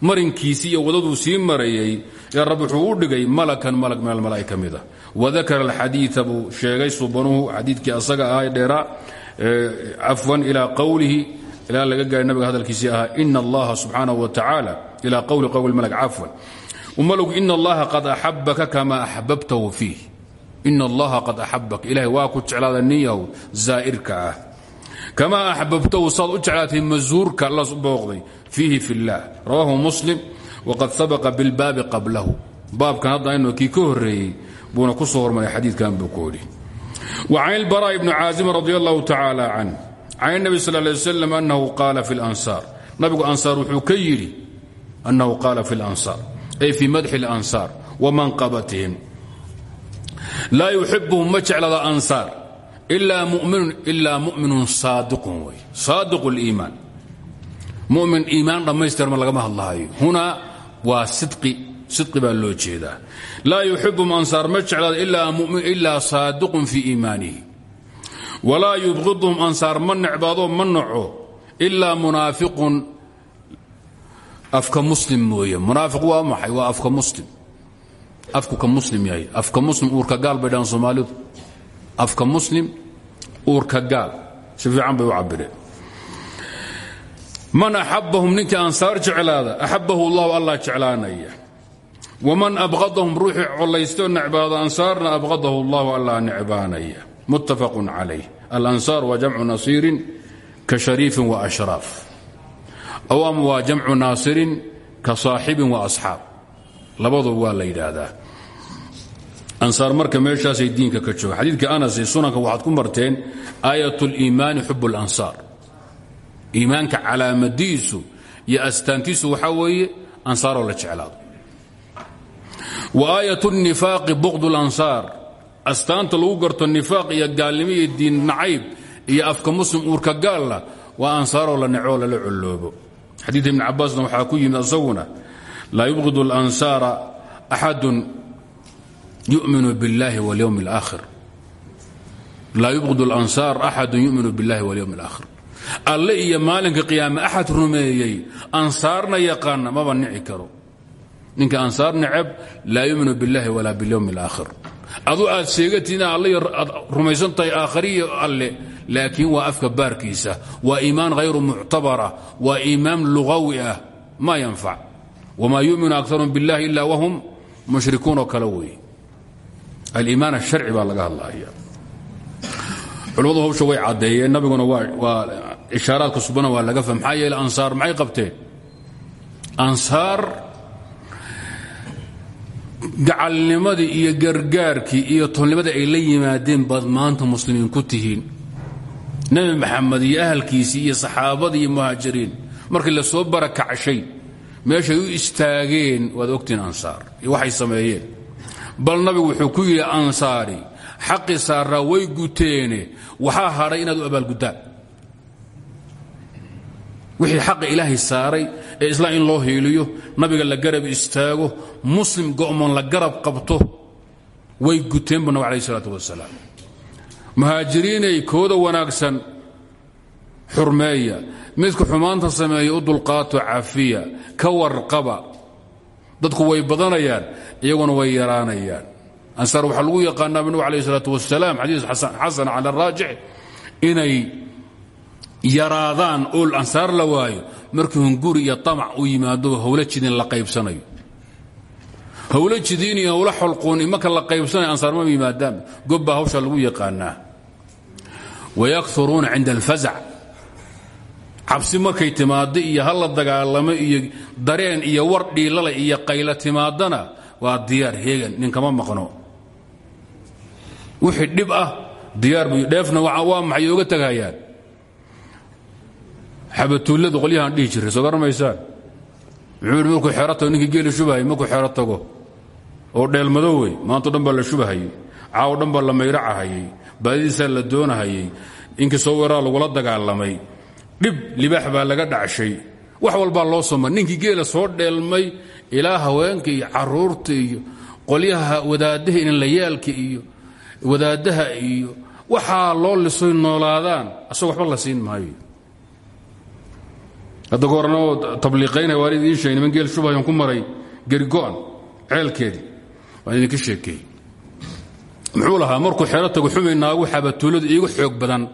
marinkiisii iyo waddaduu sii marayey ee rab wuxuu u dhigay malakan malag min almalaa'i ka mid ah. Wadakara alxadiia buu sheegay subanuhu xadiidkii asaga ahaa dheeraa cafwan ilaa qowlihi ilaa laga gaari nabiga hadalkiisii ahaa ina allaha subxaanahu wa tacaala ilaa qowli qowli malg cafwan umalagu ina allaha qad axabaka kama axbabtahu fiih in allaha qad axabak ilahay waa ku jeclaada nin yahow zaa'irka ah. Kamaa axbabtahu saad u jeclaatay masuurka allaas u booqday. Fiihi fillaah rawaahu muslim. Waqad qablahu. Baabkan hadda aynu kii ka horreeyey buuna ku soo hormaray xadiidkan buu ku wa can ilbaraa ibni caazim radi allahu tacaala canh nabi sal lay wasalam annahu qaala fi lansaar nabigu ansaar wuxuu ka annahu qaala fi lansaar ay fii madxi اlansaar wamanqabatihim laa yuxibuhum ma jeclada ansaar. Ilaa muminun saadiqun wey saadiq اliimaan mumin iimaan dhammaystirma lagama hadlahayo hunaa waa sidqi sidqi baa loo jeedaa. Laa yuxibuhum ansaar ma jeclada ilaa saadiqun fii iimaanihi. Walaa yubqidhum ansaar ma necbaado ma naco ilaa munaafiqun. Afka muslim mooye. Munaafiq waa maxay? Waa afka muslim afku ka muslim yahay. Afka muslim uurka gaal bay dhahaan afka muslim uurka gaal. Si bay u cabireen man axabahum ninkii ansaar jeclaada axabahu allahu allah jeclaanaya. Waman abqadahum ruuxii collaysto necbaada ansaarna abqadahu allahu allah necbaanaya. Muttafaqun calayh. Alansaar waa jamcu nasiirin ka shariifin wa ashraaf aw ama waa jamcu naasirin ka ansaar marka meeshaasay diinka ka jooga xadiidka anas ee sunanka waxaad ku marteen aayat اliimaani xub اlansaar iimaanka calaamadiisu iyo astaantiisu waxaa weeye ansaaroo la jeclaado wa aayat الnifaaqi bukd اlansaar astaanta lagu garto nifaaq iyo gaalnimo iyo diin nacayb iyo afka muslim uurka gaalla waa ansaaroo la necoo lala colloobo xadiid ibn cabaasna waxaa ku yimid asaguna laa yubqid اlansaara axadun yuminu biاllahi wاlyowm اlaakhir laa yubqid اlansaar axadun yuminu biاllahi wاlyowm اlaakhir alle iyo maalinka qiyaame axad rumeeyey ansaarna yaqaana maba nici karo ninka ansaar necab laa yuminu biاllahi walaa biاlyowm اlaakhir adu aad sheegatid alle aad rumaysan tahay aakhariyo alle laakiin waa afka baarkiisa waa iimaan hayru muctabara waa iimaan lugawi ah ma yanfac wmaa yuminu akarum biاllahi ila wahum mushrikuunoo kale weeye aliimaan asharci baa laga hadlaya culimmadu hawsha way caddeeyeen nabiguna waa ishaaraadka subana waa laga fah maxaa yeele ansaar maxay qabteen? Iyo gargaarkii iyo tolnimadii ay la yimaadeen baad maanta muslimiin ku tihiin. Nebi maxamed iyo ahalkiisii iyo saxaabadii muhaajiriin markii la soo barakacshay meeshay u istaageen waad ogtiin ansaar. Iyo waxay sameeyeen bal nabigu wuxuu ku yidhi ansaari xaqi saaraa way guteene. Waxaa hadhay inaad u abaalguddaan wixii xaqa ilaahay saaray ee islaam in loo hiiliyo nabiga la garab istaago muslim go'moon la garab qabto way guteen bu nabig alayh isalaatu wasalaam. Muhaajiriinay kooda wanaagsan xurmeeya midka xumaanta sameeya u dulqaato cafiya ka warqaba dadku way badanayaan iyaguna way yaraanayaan. Ansaar waxaa lagu yaqaanaa bi nabig alayh isalaatu wasalaam xadiis xasan cala raajix inay yaraadaan ool ansaar la waayo markii hunguri iyo amac u yimaado howlo jidin la qaybsanayo. Howlo jidiin iyo howlo xolquuni marka la qaybsanayo ansaar ma yimaadaan. Gobbaa hawshaa lagu yaqaanaa. Wayakhuruuna cinda alfazac cabsi markay timaado iyo halla dagaalamo iyo dareen iyo war dhiilala iyo qayla timaadana waa diyaar heegan ninkama maqno. Wixii dhib ah diyaar bu dheefna waa maxay oga tagayaan? Xabatuulladu qolyahaan dhihi jiray soo garamaysaan muxuu yidhi markuu xero tago ninkii geeli tago oo dheelmado wey maantao dhan baa la shubahayey caawo dhan la mayracahayey baadidiisaa la doonahayey inkii soo weeraa lagula dagaalamay dhib libaax baa laga dhacshay wax walbaa loo soma ninkii geela soo dheelmay ilaa haweenka iyo carruurta iyo qolyaha wadaadaha inlayaalka iyo wadaaddaha iyo waxaa loo lisoy noolaadaan. Asagoo waxba la siin maayo. Hadda oo tabliiqaynaya waan idiin sheegay niman geel shubahayan ku maray gerigo'an ceelkeedii. Waan idinka sheekeeyey muxuu lahaa markuu xero tago xumay naagu xabatuulladu iigu xoog badan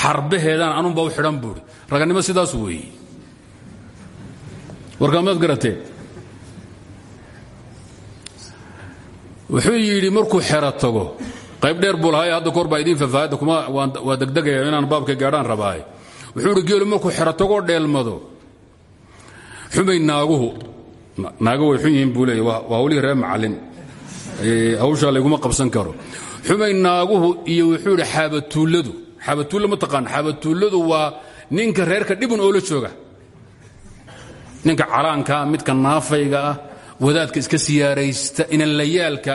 xarbaheedaan anunbaa u xidhan buuri. Raganimo sidaas weeye warkaa maad garateen wuxuu yidhi markuu xero qayb dheer buu lahaa hadda kahor baa kuma waa degdegaya inaan baabka gaadhaan rabaaye wuxuu idhi markuu xero dheelmado. Xumay naago way xun yihiin waa hawlihii reer macallin hawshaa layguma qabsan karo. Xumay iyo wuxuu idhi xaabatuulladu xaabatuulla ma taqaan xaabatuulladu waa ninka reerka dhibun oo la jooga. Ninka calaankaa midka naafayga ah wadaadka iska siyaaraysta inanlayaalka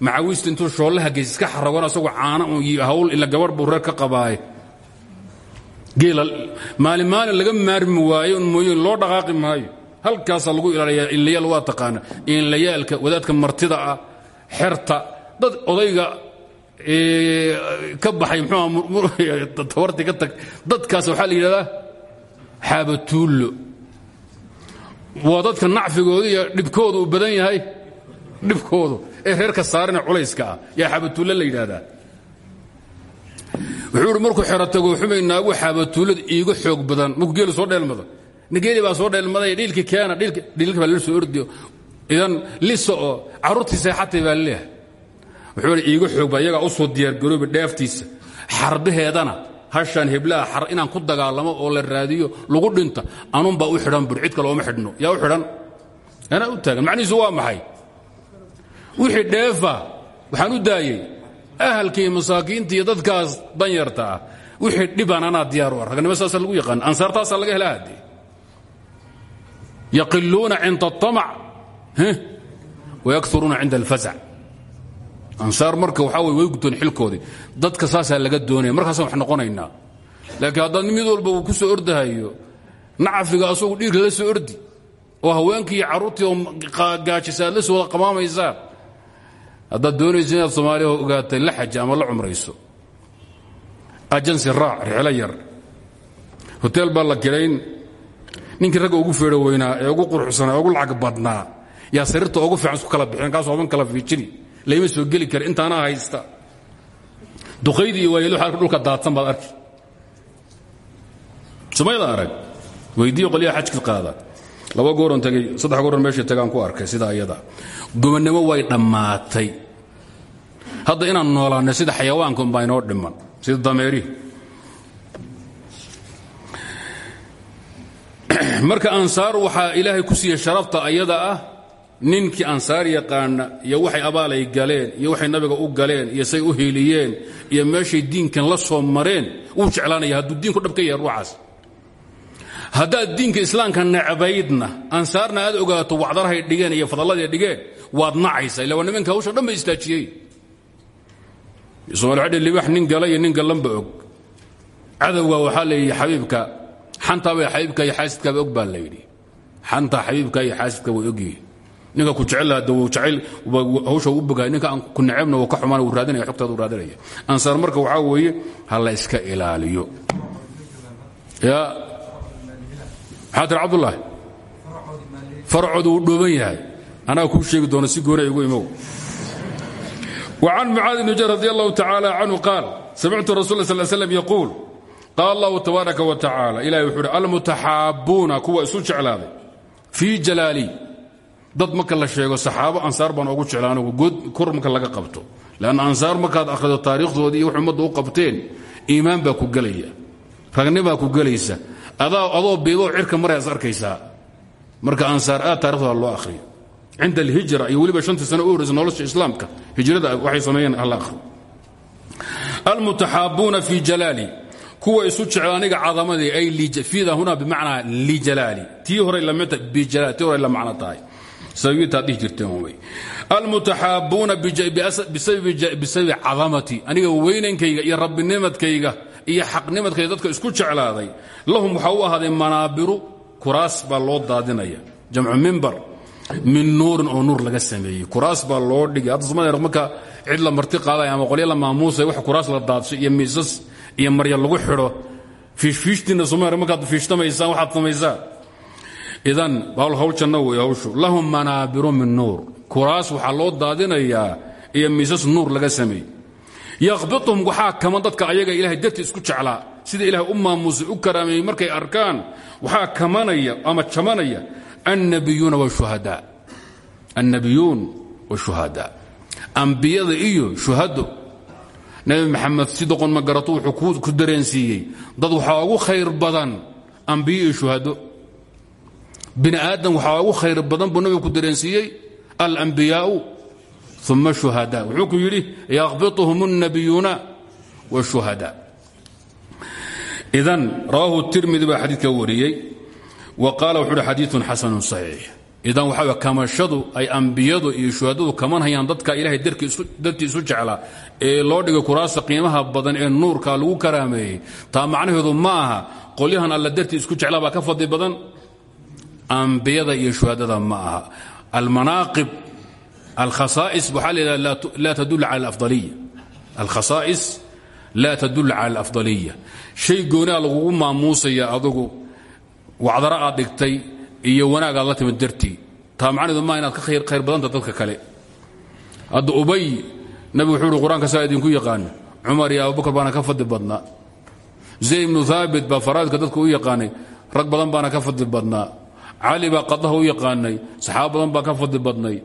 macawiista intuu shoollaha geys iska xaragoon asagoo caana hawl ila gabarh buu reer ka qabaaye. Geela maalin maalin laga maarmi waayo mooye loo dhaqaaqi maayo. Halkaasaa lagu ilaaliyaa inlayaal waa taqaana. Inlayaalka wadaadka martida ah xerta dad odayga ka baxay mxuu tabarti ka tag. Dadkaas waxaa la yidhahdaa xaabatuullo. Waa dadka nacfigooda iyo dhibkooda uu badan yahay. Dhibkoodu. Ee reerka saarane culayska ah. Yaa xaabatuulle la yidhaahdaa wuxuu ihi markuu xero tago xumay naagu xaabatuullada iiga xoog badan. Markuu geelu soo dheelmado. Geeli baa soo dheelmaday dhiilki keena dhiilka baa lala soo ordiyo. Idan liso oo carruurtii seexatay baa la leeyahay wuxuu ihi iiga xoog baa iyagaa u soo diyaargarooba dheeftiisa xarbaheedana hashaan heblaha xar inaan ku dagaalamo oo la raadiyo lagu dhinta anunbaa u xidhan bur cid kale ooma xidhno yaa u xidhan anaa u taagan macnihiisu waa maxay wixii dheefa waxaan u daayey ahalkii masaakiinta iyo dadkaas danyarta ah wixii dhibaan anaa diyaar u ah ragnimo saasa lagu yaqaan ansaartaasaa laga helaa haddee yaqiluuna cinda الطamc wayakturuuna cinda اlfaزc ansaar marka waxaa way way gutoon xilkoodii. Dadka saasaa laga doonaya. Markaasaan wax noqonaynaa. Laakiin haddaad mid walba uu ku soo ordahayo nacfiga asagu dhiirka la soo ordi oo haweenkii iyo oo gaajisa la soo wada qamaamaysaan haddaad doonayso inaad soomaaliya ogaatay la xaja ama la cumrayso. Ajansi raac rixlo yar. Hoteel la kirayn ninkii ragga ugu feedho weynaa ee ugu quruxsanaa ee ugu lacag badnaa yaa sariirta ugu fiican isku kala bixin kaasoo haban kala fiijini layma soo geli kara intaanaa haysta. Duqaydii iyo xalka dhulka daadsan baad arki. Sumayda arag weydiiyo qolyaha xajka qaada. Laba gooron tagay saddex gooron meesha tagaan ku arkay sida ayada. Gobonnimo way dhammaatay. Hadda inaan noolaanay sida xayawaanka umbaa inoo dhiman sida dameerihi marka ansaar waxaa ilaahay ku siiye sharafta ayada ah ninkii ansaar yaqaana iyo waxay abaalay galeen iyo waxay nabiga u galeen iyo say u hiiliyeen iyo meeshay diinkan la soo mareen wuu jeclaanaya. Hadduu diinku dhab yahay ruucaas haddaad diinka islaamka necbaydna ansaarna aad ogaato wacdarahay dhigeen iyo fadalladii dhigeen waad nacaysa illa waa nimanka hawsha dhan ba istaajiyey. Somaali xadhi libax nin gala iyo nin gallanba og. Cadowga waxaa la yidhi xabiibka xantaabay xabiibka iyo xaasidkaaba og baa xanta xabiibka iyo xaasidka way ogyihiin ninka ku jecel hada wuu jecel hawsha u bogaay ninka aan ku necebna wuu ka xumaan wuu raadinaya xogtaada uu raadinaya ansaar marka waxaa weeye ha la iska ilaaliyo ya maxaa tiri cabdullaahi faracoodu wuu dhooban yahay anaa kuu sheegi doona si goona igu imow وعن معاذ بن جبل رضي الله تعالى عنه قال سمعت رسول الله صلى الله عليه وسلم يقول قال الله تبارك وتعالى إلهي وحوله المتحابون كوا isu jeclaaday fii jalaalي dad marka la sheego saxaabo ansaar baan ugu jeclaan good kor marka laga qabto. Lanna ansaar markaad akhrido taariikhdoodii iyo wax ummadda qabteen iimaan baa ku gelaya ragnibaa ku gelaysa. Adaa adoo biidoo cirka marayaas arkaysaa. Marka ansaar aad taarikhdooda loo akhriyo. Cinda alhijra iyo weliba shantii sano u nolosha islaamka hijrada waxay sameeyeen halla akhri almutaxaabuuna fii jalaali kuwa isu jecel aniga ay fiida huna bimacnaa lijalaali tii hore lamidta bijalaali tii hore la macno tahay almutaxaabuuna bisababi cadamati aniga weynankayga iyo rabbinimadkayga iyo xaqnimadkayga dadka isku jeclaaday lahum waxaa u ahaaday manaabiru kuraas baa loo daadinaya. Jamcu mimbar min nuurin oo nuur laga sameeyey. Kuraas baa loo dhigay. Somalia marka cid la marti qaadaya ama qolyo la maamuusay wax kuraas la daadsho iyo miisas iyo marya lagu xidho fiishfiishtiinna somalia markaad fiishtamaysaan waxaad samaysaan idan bawl hawl janno wey lahum manaabiru min nuur. Kuraas waxaa loo daadinayaa iyo miisas nuur laga sameeyey. Yaqbituhum waxaa kaman dadka ayaga ilahay dartii isku jeclaa. Sida ilahay u maamuusay u karaameeyey markay arkaan waxaa kamanaya ama jamanaya annabiyuun washuhadaa ambiyada iyo shuhado nebi maxamed si doqon ma ku dareensiiyey dad waxaa ugu khayr badan ambiyo iyo shuhado bini aadam waxaa ugu khayr badan buu nabiga ku dareensiiyey alambiyaau uma shuhada wuxuu ku yidhi yaqbituhum اnnabiyuuna wshuhada idan rawaahu tirmidi baa xadiidka wariyey wa qaala wuxuu uhi xadiiun xasanu صaxiix idan waxaa wy kamashadu ay ambiyadu iyo shuhadadu kamanhayaan dadka ilahay dartii isu jecla ee loo dhigay kuraasta qiimaha badan ee nuurka lagu karaameeyey taa macnaheedu ma aha qolyahan alla dartii isku jecla baa ka fadli badan ambiyada iyo shuhadada ma aha. Almanaaqib alkhasaa'is waxaa layidhaha laa tadul cala alafdaliya. Alkhasaa'is laa tadul cala alafdaliya. Shay gooniha lagugu maamuusaya adugu wacdaro aad dhigtay iyo wanaag aad la timid dartii. Taa macnaheedu maa inaad ka khayr badanta dadka kale. Hadda ubay nabigu wuxuu uhi qur'aanka saa idinku iyo abubakar baana ka fadli badnaa. Zayd ibnu haabit baa faraa'idka dadka u yaqaanay rag badan baana ka fadli badnaa cali baa qadaha u yaqaanay saxaaba badan baa ka fadli badnay.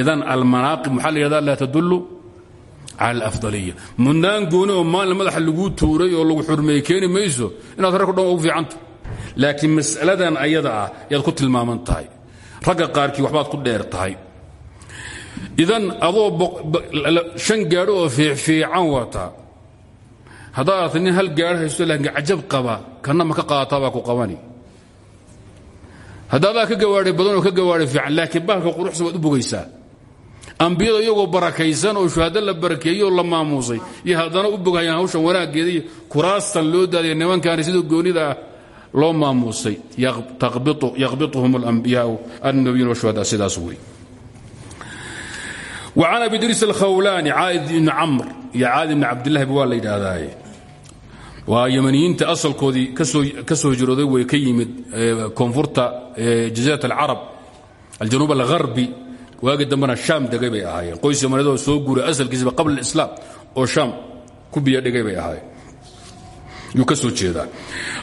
Idan almanaaqib maxaa la yidhahda laa tadullu cala alafdaliya. Mudnaan gooni oo maalin madaxa tuuray oo lagu xurmeeyey keeni mayso inaad ragku dhan ugu fiicanta. Laakiin mas'aladan ayada ah ku tilmaaman tahay. Ragga qaarkii waxbaad ku dheer tahay. Idan adoo shan gaadho oo fiican wata haddaad nin hal gaadho haysto laakiin cajab qaba kanna ma ka qaadataa baa ku qabani haddaadaa ka gawaadhay badan oo ka gawaadhay fiican laakiin bahalka quruxsan waad u bogaysaa. Ambiyada iyagoo barakaysan oo shuhado la barakeeyey oo la maamuusay iyo haddana u boghayaan hawshan wanaaggeeda iyo kuraastan loo daadaya nimankaani siduu goonida ah loo maamuusay. Yaqbituhum alambiyaau annabiyun washuhada sidaas wey وcan abi dris alkhawlaani caaid ibn camr iyo caaid ibn cabdillahi waa la yidhaahdaye waa ymaniyiinta asalkoodii ka soo hijrooday way ka yimid koonfurta jaziirat alcarab aljanuub alharbi waagi dambena shaam degay bay ahaayeen. Qoys yamaneedoo soo guuray asalkiisaba qabla اlislaam oo shaam ku biyo dhigay bay ahaayeen. Yuu ka soo jeedaa.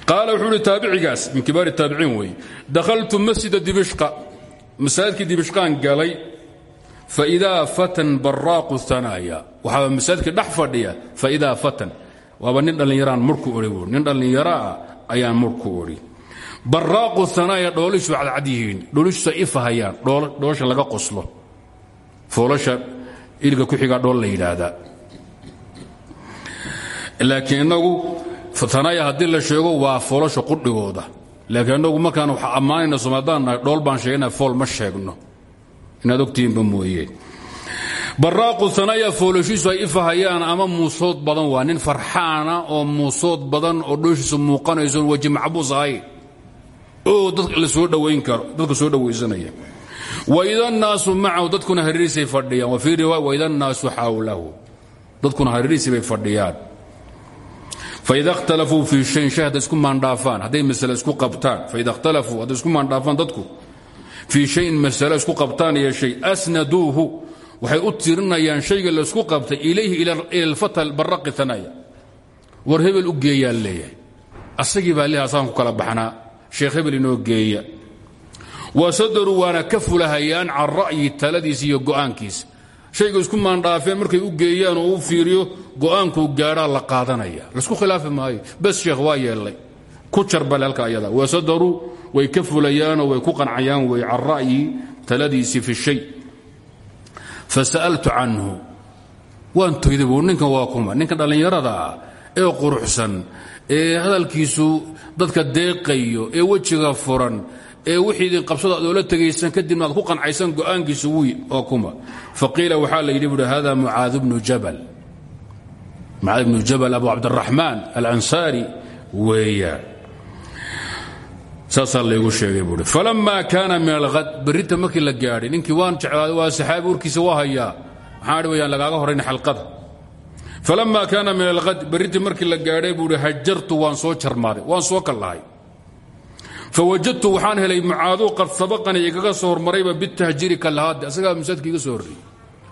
Qaala wuxuu uhi taabicigaas min kibaar taabiciin wey dakhaltu masjida dibishqa masaajidkii dibishqaan galay faidaa fatan baraaqu hanaaya waxaaba masaajidka dhex fadhiya faidaa fatan waaba nin dhallinyaraan murhku odhi buui nin dhallinyaraa ayaan murhku odhi baraaqu hanaaya dhoolishu cadcad yihiin. Dhoolishusa ifahayaan dhoosha laga qoslo. Foolasha iliga ku xigaa dhool la yidhaahdaa. Laakiin innagu hanaaya haddii la sheego waa foolasha qudhigooda. Laakiin innagu markaan waxa ammaanayna somaadaan nahay dhool baan sheegana fool ma sheegno. Inaad ogtihiinba mooye baraaqu hanaaya foolashiisu ay ifahayaan ama muusood badan waa nin farxaana oo muusood badan oo dhooshiisa muuqanayso weji macbuus ahayn oo dadka soo dhawayn karo dadka soo dhawaysanaya waida nnaasu macahu dadkuna hareeriisay fadhiyaan. Wa fii riwaaya waida nnaasu xawlahu. Dadkuna hareeriisay bay fadhiyaan. Faida اkhtalafuu fii shayin shay hadday isku maandhaafaan hadday isku qabtaan. Faida اkhtalafuu hadday isku maandhaafaan dadku. Fii shayin masale isku qabtaan iyo shay asnaduuhu waxay u tirinayaan shayga laysku qabtay ilayhi ila alfata baraqi anaya war hebel u geeyaan leeyahay. Asagii baa lihaasaan ku kala baxnaa. Sheekh hebel inoo geeya. Wasadaruu waana ka fulahayaan can ra'yi taladiisa iyo go'aankiisa shayga isku maandhaafeen markay u geeyaan oo u fiiriyo go'aankuu gaadhaa la qaadanaya. Laisku khilaafi maayo. Bes sheekh waa ku jarbale halka ayada. Wasadaruu way ka way ku qancayaan wey can ra'yi taladiisii fi shay fasa'altu canhu. Waan toyday buu ninkan waa kuma. Ninkan dhallinyarada ah ee quruxsan ee hadalkiisu dadka deeqayo ee wejiga furan ee wixii idin qabsado ad oola tegaysan kadibna aad ku qancaysan go'aankiisu wy oo kuma. Faqiila waxaa la yidhi buui hada mucaad bnu jabal. Mucaad bnu jabal abu cabdiraxmaan alansaari weeyaan saasaa laygu sheegay buui falamma kaana min alhad berrinta markii la gaadhay ninkii waan jeclaaday waa saxaabi warkiisa waa hayaa. Maxaan dhi wayaan lagaaga horayn xalqada. Falamma kaana min alhad berrintii markii la gaadhay buuhi hajartu waan soo jarmaaday waan soo kallahay. Fawajadtu waxaan helay mucaaduu qad sabaqanii igaga soo hormarayba bitahjiiri kalahaadi asagaa masaajidka iga soo horreeyey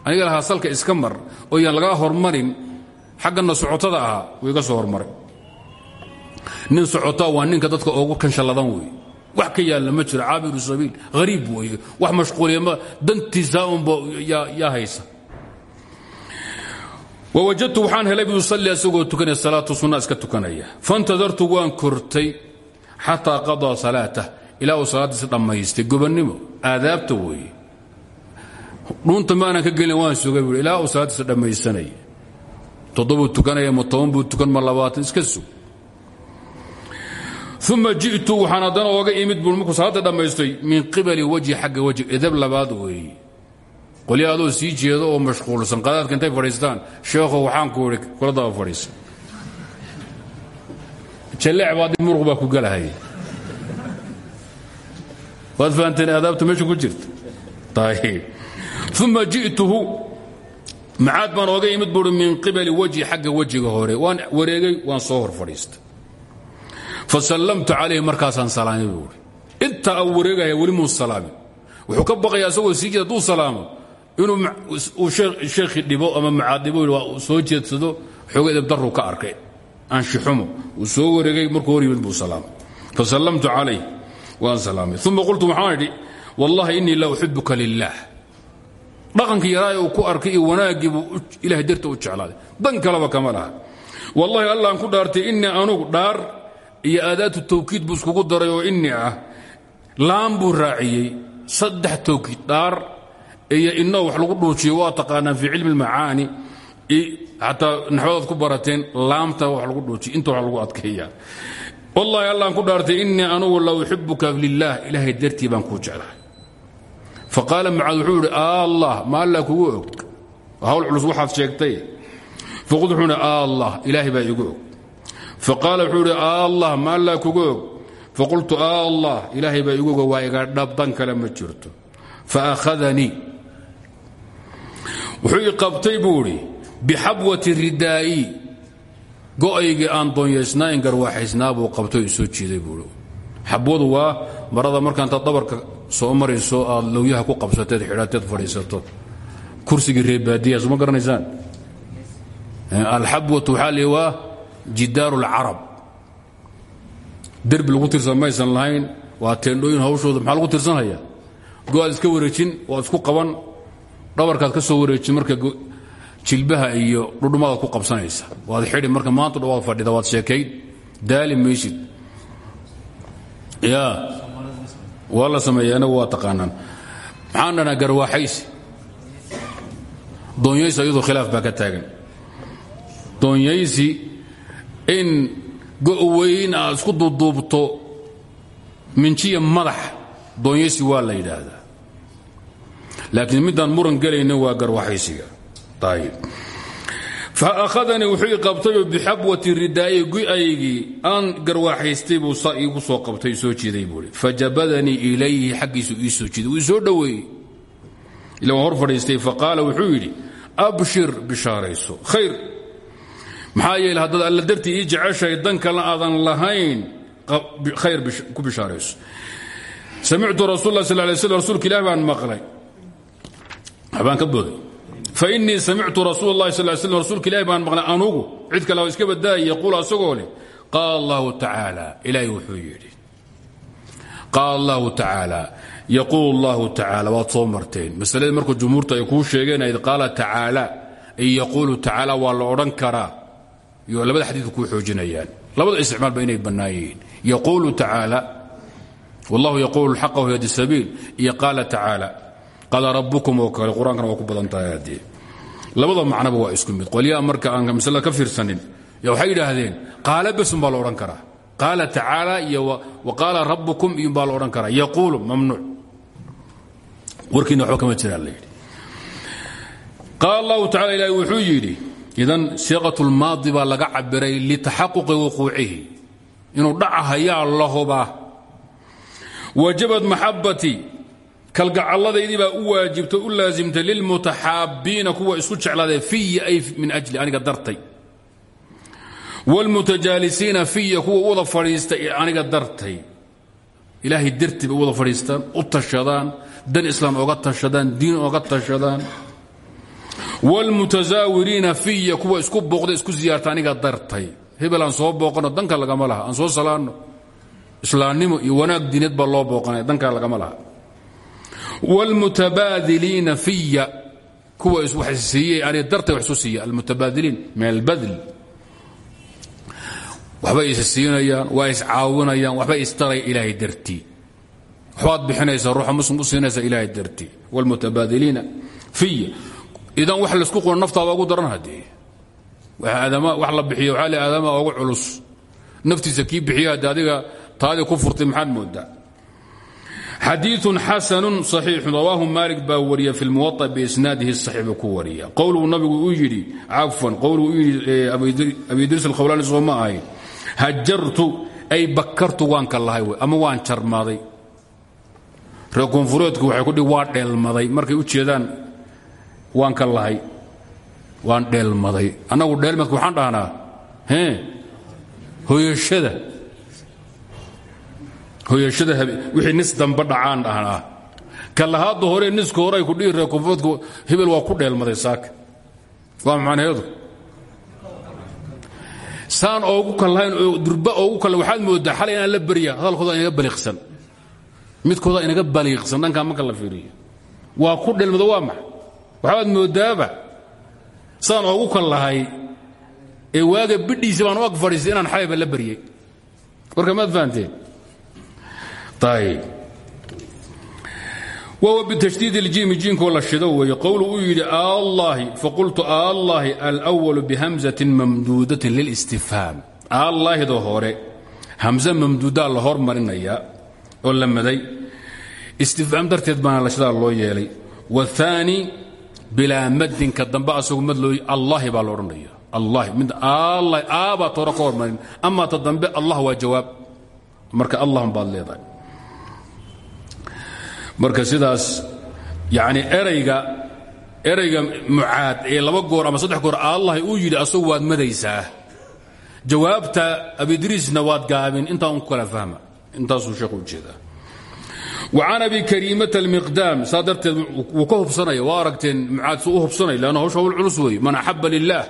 aniga lahaa salka iska mar oo yaan lagaa hormarin xaggana socotada ahaa wuu iga soo hormaray nin socotaa waa ninka dadka ugu kanshalladan wey wax ka yaalla ma jiro caabiru sabiil hariib weeye wax mashquuliya ma dantiisa unba yaa haysa. Wawajadtu waxaan helay biyusalli asagoo tukanaya salaatu sunna iska tukanaya. Faintadartu waan kortay xataa qadaa salaatah ilaa uu salaaddiisi dhammaystay gobannimo aadaabta weeye. Dhuunta ka gelin waan sugay buui ilaa uu salaaddiisa dhammaysanaya. Toddobuu tukanaya tukan ma iska sug uma ji'tu waxaan haddana ooga imid buu markuu salaadda dhammaystay min qibali wajhi xagga wajhi edab labaad weeye qolya adoo sii jeedo oo mashquulsan qadaadka intay fadhiistaan sheekho waxaan ku idhi kula daba fadhiisa jalleec baad muruq baa ku galahay waad fahanteen aadaabta meesha ku jirta ayib uma ji'tuhu macaad baan ooga imid buui min qibali wajhi xagga wejiga hore waan wareegay waan soo hor fadhiistay fasallamtu calayhi markaasaan salaamay buui intaa uu wareegaya weli muu salaamin wuxuu ka baqaya asagoo sii jeeda hadduu salaamo. Inuu uu sheekhi dhibo ama waa soo jeedsado xooga edabdarru ka arkay. Anshixumo uu soo wareegay markuu hor yimid buu salaamay. Fasallamtu calayh waan salaamay. Uma qultu waxaan idhi wallahi innii la uxibuka lilaah dhaqankii yaraay uu ku arkay iyo wanaaggii buu ilahay darta u jeclaaday. Dan kaleba kama laha. Wallahi allaan ku dhaartay innii anugu dhaar iyo aadaatu tawkiid buu iskugu daray oo innii ah laan buu raaciyey saddex tawkiid dhaar iyo inoo wax lagu dhuujiyo waa taqaanaan fii cilmi اlmacaani xataa naxwadaad ku barateen laamta wax lagu dhuujiyo inta wax lagu adkeeya wallaahi allaan ku dhaartay innii anugu la uxibuka lilah ilaahay dartii baan kuu jeclahay. Faqaala mucaad wuxuu yidhi allah ma alla kugu og? Hawl culus waxaad sheegtay. Faqult wuxuu yidhi allah ilaahay baa igu og faqaala wuxuu yidhi allah ma alla kugu og. Faqultu allah ilaahay baa igu ogo waa iga dhabdan kale ma jirto. Faakhadanii wuxuu i qabtay buu idhi bixabwati ridaa'i. Go'aygii aan doonyaysnaain garwaaxaysnaa buu qabtay oo isoo jiiday buui xabwadu waa marada marka intaad dabarka soo marayso aad lowyaha ku qabsateed xidhateed fadhiisato kursigii reebaadiya jidaaru اlcarab derbi lagu tirsan maysan lahayn waa teendhooyin hawshooda maxaa lagu tirsanhaya? Go'aad iska wareejin waad isku qaban dhabarkaad ka soo wareejin marka jilbaha iyo dhudhumadaad ku qabsanaysa. Waad xidhi marka maanta dha waad fadhida waad sheekayd daali maysid. Ya waa la sameeya anagu waa taqaanaan. Maxaan dhanaa garwaaxaysi? Doonyaysi ayadoo khilaaf baa ka taagan. Doonyaysi in go'weyn aad isku duuduubto minjiya madax doonyaysi waa la yidhaahdaa. Laakiin midaan muran gelayna waa garwaxaysiga. Faahadanii wuxuu i qabtayoo bixabwati ridaa'i gu'aygii aan garwaaxaystay buu saa iigu soo qabtay soo jiiday buui fajabadanii ilayhi xaggiisu ii soo jiiday. Wuu isoo ila hor fadhiistay faqaala wuxuu yidhi abshir bishaarayso. Khayr maxaa yeele haddaad alla dartii ii jeceshahay dan kalena aadan lahayn khayr ku bishaarayso. Samictu rasul lah sal lay slam rsulka ilah baan maqlay. Waxbaan ka booday. Fainii samictu rasuul اlahi sal slam rsulka ilahi baan maqlay anugu. Cid kale oo iska badaaya yaquul asagoo leh qaal allahu tacaala ilaahay wuxuu yidhi. Qaal allahu tacaala yaquul allahu tacaala waad soo marteen. Masaladii markuu jumhuurta ay kuu sheegeen ayd qaala tacaala ay yaquulu tacaala waa la odhan karaa labada xadiidka kuu xoojinayaan. Labada isticmaalba inay bannaan yihiin yaquulu tacaala wallahu yaquulu lxaqa wahyadi sabiil iyo qaala tacaala qaala rabbukum oo kale qur'aankana waa ku badan tahay haddii. Labada macnoba waa isku mid. Qolyaha marka aan masalada ka fiirsanin ya waxay yidhaahdeen qaala besun baa la odhan karaa. Qaala tacaala iyo wa qaala rabbukum iyun baa la odhan karaa. Yaquulu mamnuuc. Warkiina waxba kama jiraan la yidhi. Qaala allahu tacala ilaahi wuxuu yidhi idan siiqat lmaadi baa laga cabiray litaxaquqi wuquucihi. Inuu dhacahayaa la hubaa wajabad maxabatii kalgacalladaydii baa u waajibtay u laasimtay lilmutaxaabbiina kuwa isku jeclaadee fiya ay min ajli aniga dartay. Wاlmutajaalisiina fiya kuwa wada fadhiistay aniga dartay. Ilaahay dartii u wada fadhiistaan u dan islaam oga tashadaan diin oga tashadaan wlmutasaawiriina fiya kuwa isku booda isku ziyaarta dartay hebel soo booqano danka lagama laha aan soo salaano islaamnimo iyo wanaag diineed baa loo booqanaya danka lagama laha wlmutabaadiliina fiya kuwa wax siiyey ani dartay wax su siiya almutabaadiliin min albadl waxbay waa is caawinayaan waxbay istaraya ilaahay dartii waxbaad bixinaysaa ruuxa muslim u siinaysaa ilaahay dartii wlmutabaadiliina idan wax laysku quro naftaada ugu daran haddee wax la bixiyo waxaa le aadama ugu culus naftiisa kii bixiya haddee adiga taadii ku furtay maxaad moodaa xadiiث xasn صaxiix rawaahu maalik baa wariya fi اlmuwaطa biisnaadihi صaxiix buu ku wariya qowluu nabigu u yidhi cafwan qowluu u yidhi abi idriis alkhawlaani soo ma ahayn hajartu ay bakartu waan ka lahay ama waan jarmaday reer koonfureedku waxay kudhi waa dheelmaday markay u jeedaan waan ka lahay waan dheelmaday. Annagu dheelmadka waxaan dhahnaa hoyashada hoyashada wixii nis dambe dhacaan dhahnaa. Ka lahaadda hore niska hore ku dhihi reer koonfureedku hebel waa ku dheelmaday saaka waa macnaheedu? Saan oogu kallahayn oo durba oogu kalla waxaad mooddaa xalay la barya hadalkooda inaga baliiqsan. Midkooda inaga baliiqsan dhankaa marka la fiiriyo. Waa ku dheelmado waa maxa waxaad moodaaba saan oogu kallahay ee waaga bidhiisa baan u ag fadhiistay inaan xalayba la baryay warka maad fahanteen wahuwa bitashdiid اljiimi jiinkoo la shido weeye qowlu uu yidhi allahi faqultu allahi alأwalu bihamzatin mamduudatin lilistifhaam allaahida hore hamse mamduudaa la hormarinaya oo la maday istifhaam darteed baana la shidaa loo yeelay wاthaani bilaa madinka dambe asagu mad loo allahi baa la odhanaya. Allahi mid allah aabaad hore ka hormarin. Ta dambe allah waa jawaab. Marka allahum baad leedahay. Marka sidaas yani erayga erayga mucaad ee laba goor ama saddex goor allah uu yidhi asagu waad madaysaa. Jawaabta abidriisna waad gaabin. Intaa un kala fahma. Intaasuu sheekhu u jeedaa وcan abi kariimata اlmiqdaam saa darteed wuu ka hubsanaya waa aragteen mucaad su u hubsanay lann hawsha hawl culus weeye man axaba lilah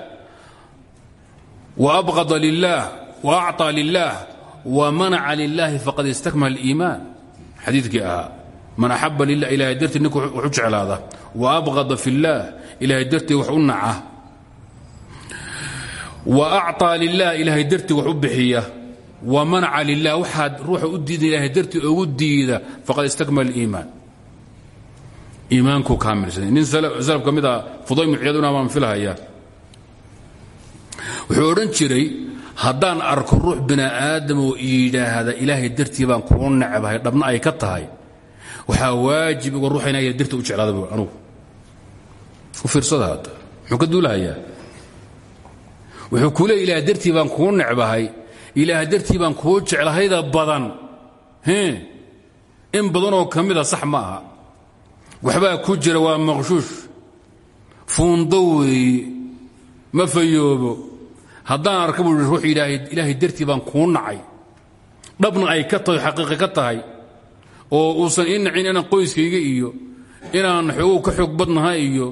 وabغضa lilah وأcطى lilah وmanaca lilahi faqad istakmala اliimaan xadiidkii ahaa man axaba lilah ilahay dartii ninku wax u jeclaada وabغضa fi اllah ilahay dartii wax u naca وأcطىa lilah ilahay dartii wax u bixiya wmanaca lilah waxaad ruuxa u diida ilahay dartii ogu diida faqad istakmala iimaan. Iimaankuu kaamilsaday. Nin salaf ka mid a fuday bnu ciyaad baan filhaya wuxuu odhan jiray haddaan arko ruux bini aadam oo yidhaahda ilaahay dartii baan kuu necbahay dhabna ay ka tahay waxaa waajib iga ruuxa ina dartii u jeclaada bu anugu. U fiirsada hadda. Muxuu ka duulahayaa ilaah dartii baan kuu jeclahayda badan. In badanoo ka mida sax ma aha. Waxbaa ku jira waa maqshuush. Fuundo weeye ma fayoobo. Haddaan arka buu ruux ilaahay dartii baan kuu nacay. Dhabna ay ka tahay xaqiiqi ka tahay. Oo uusan ii nacin inaan qoyskayga iyo inaan xoogow ka xoog badnahay iyo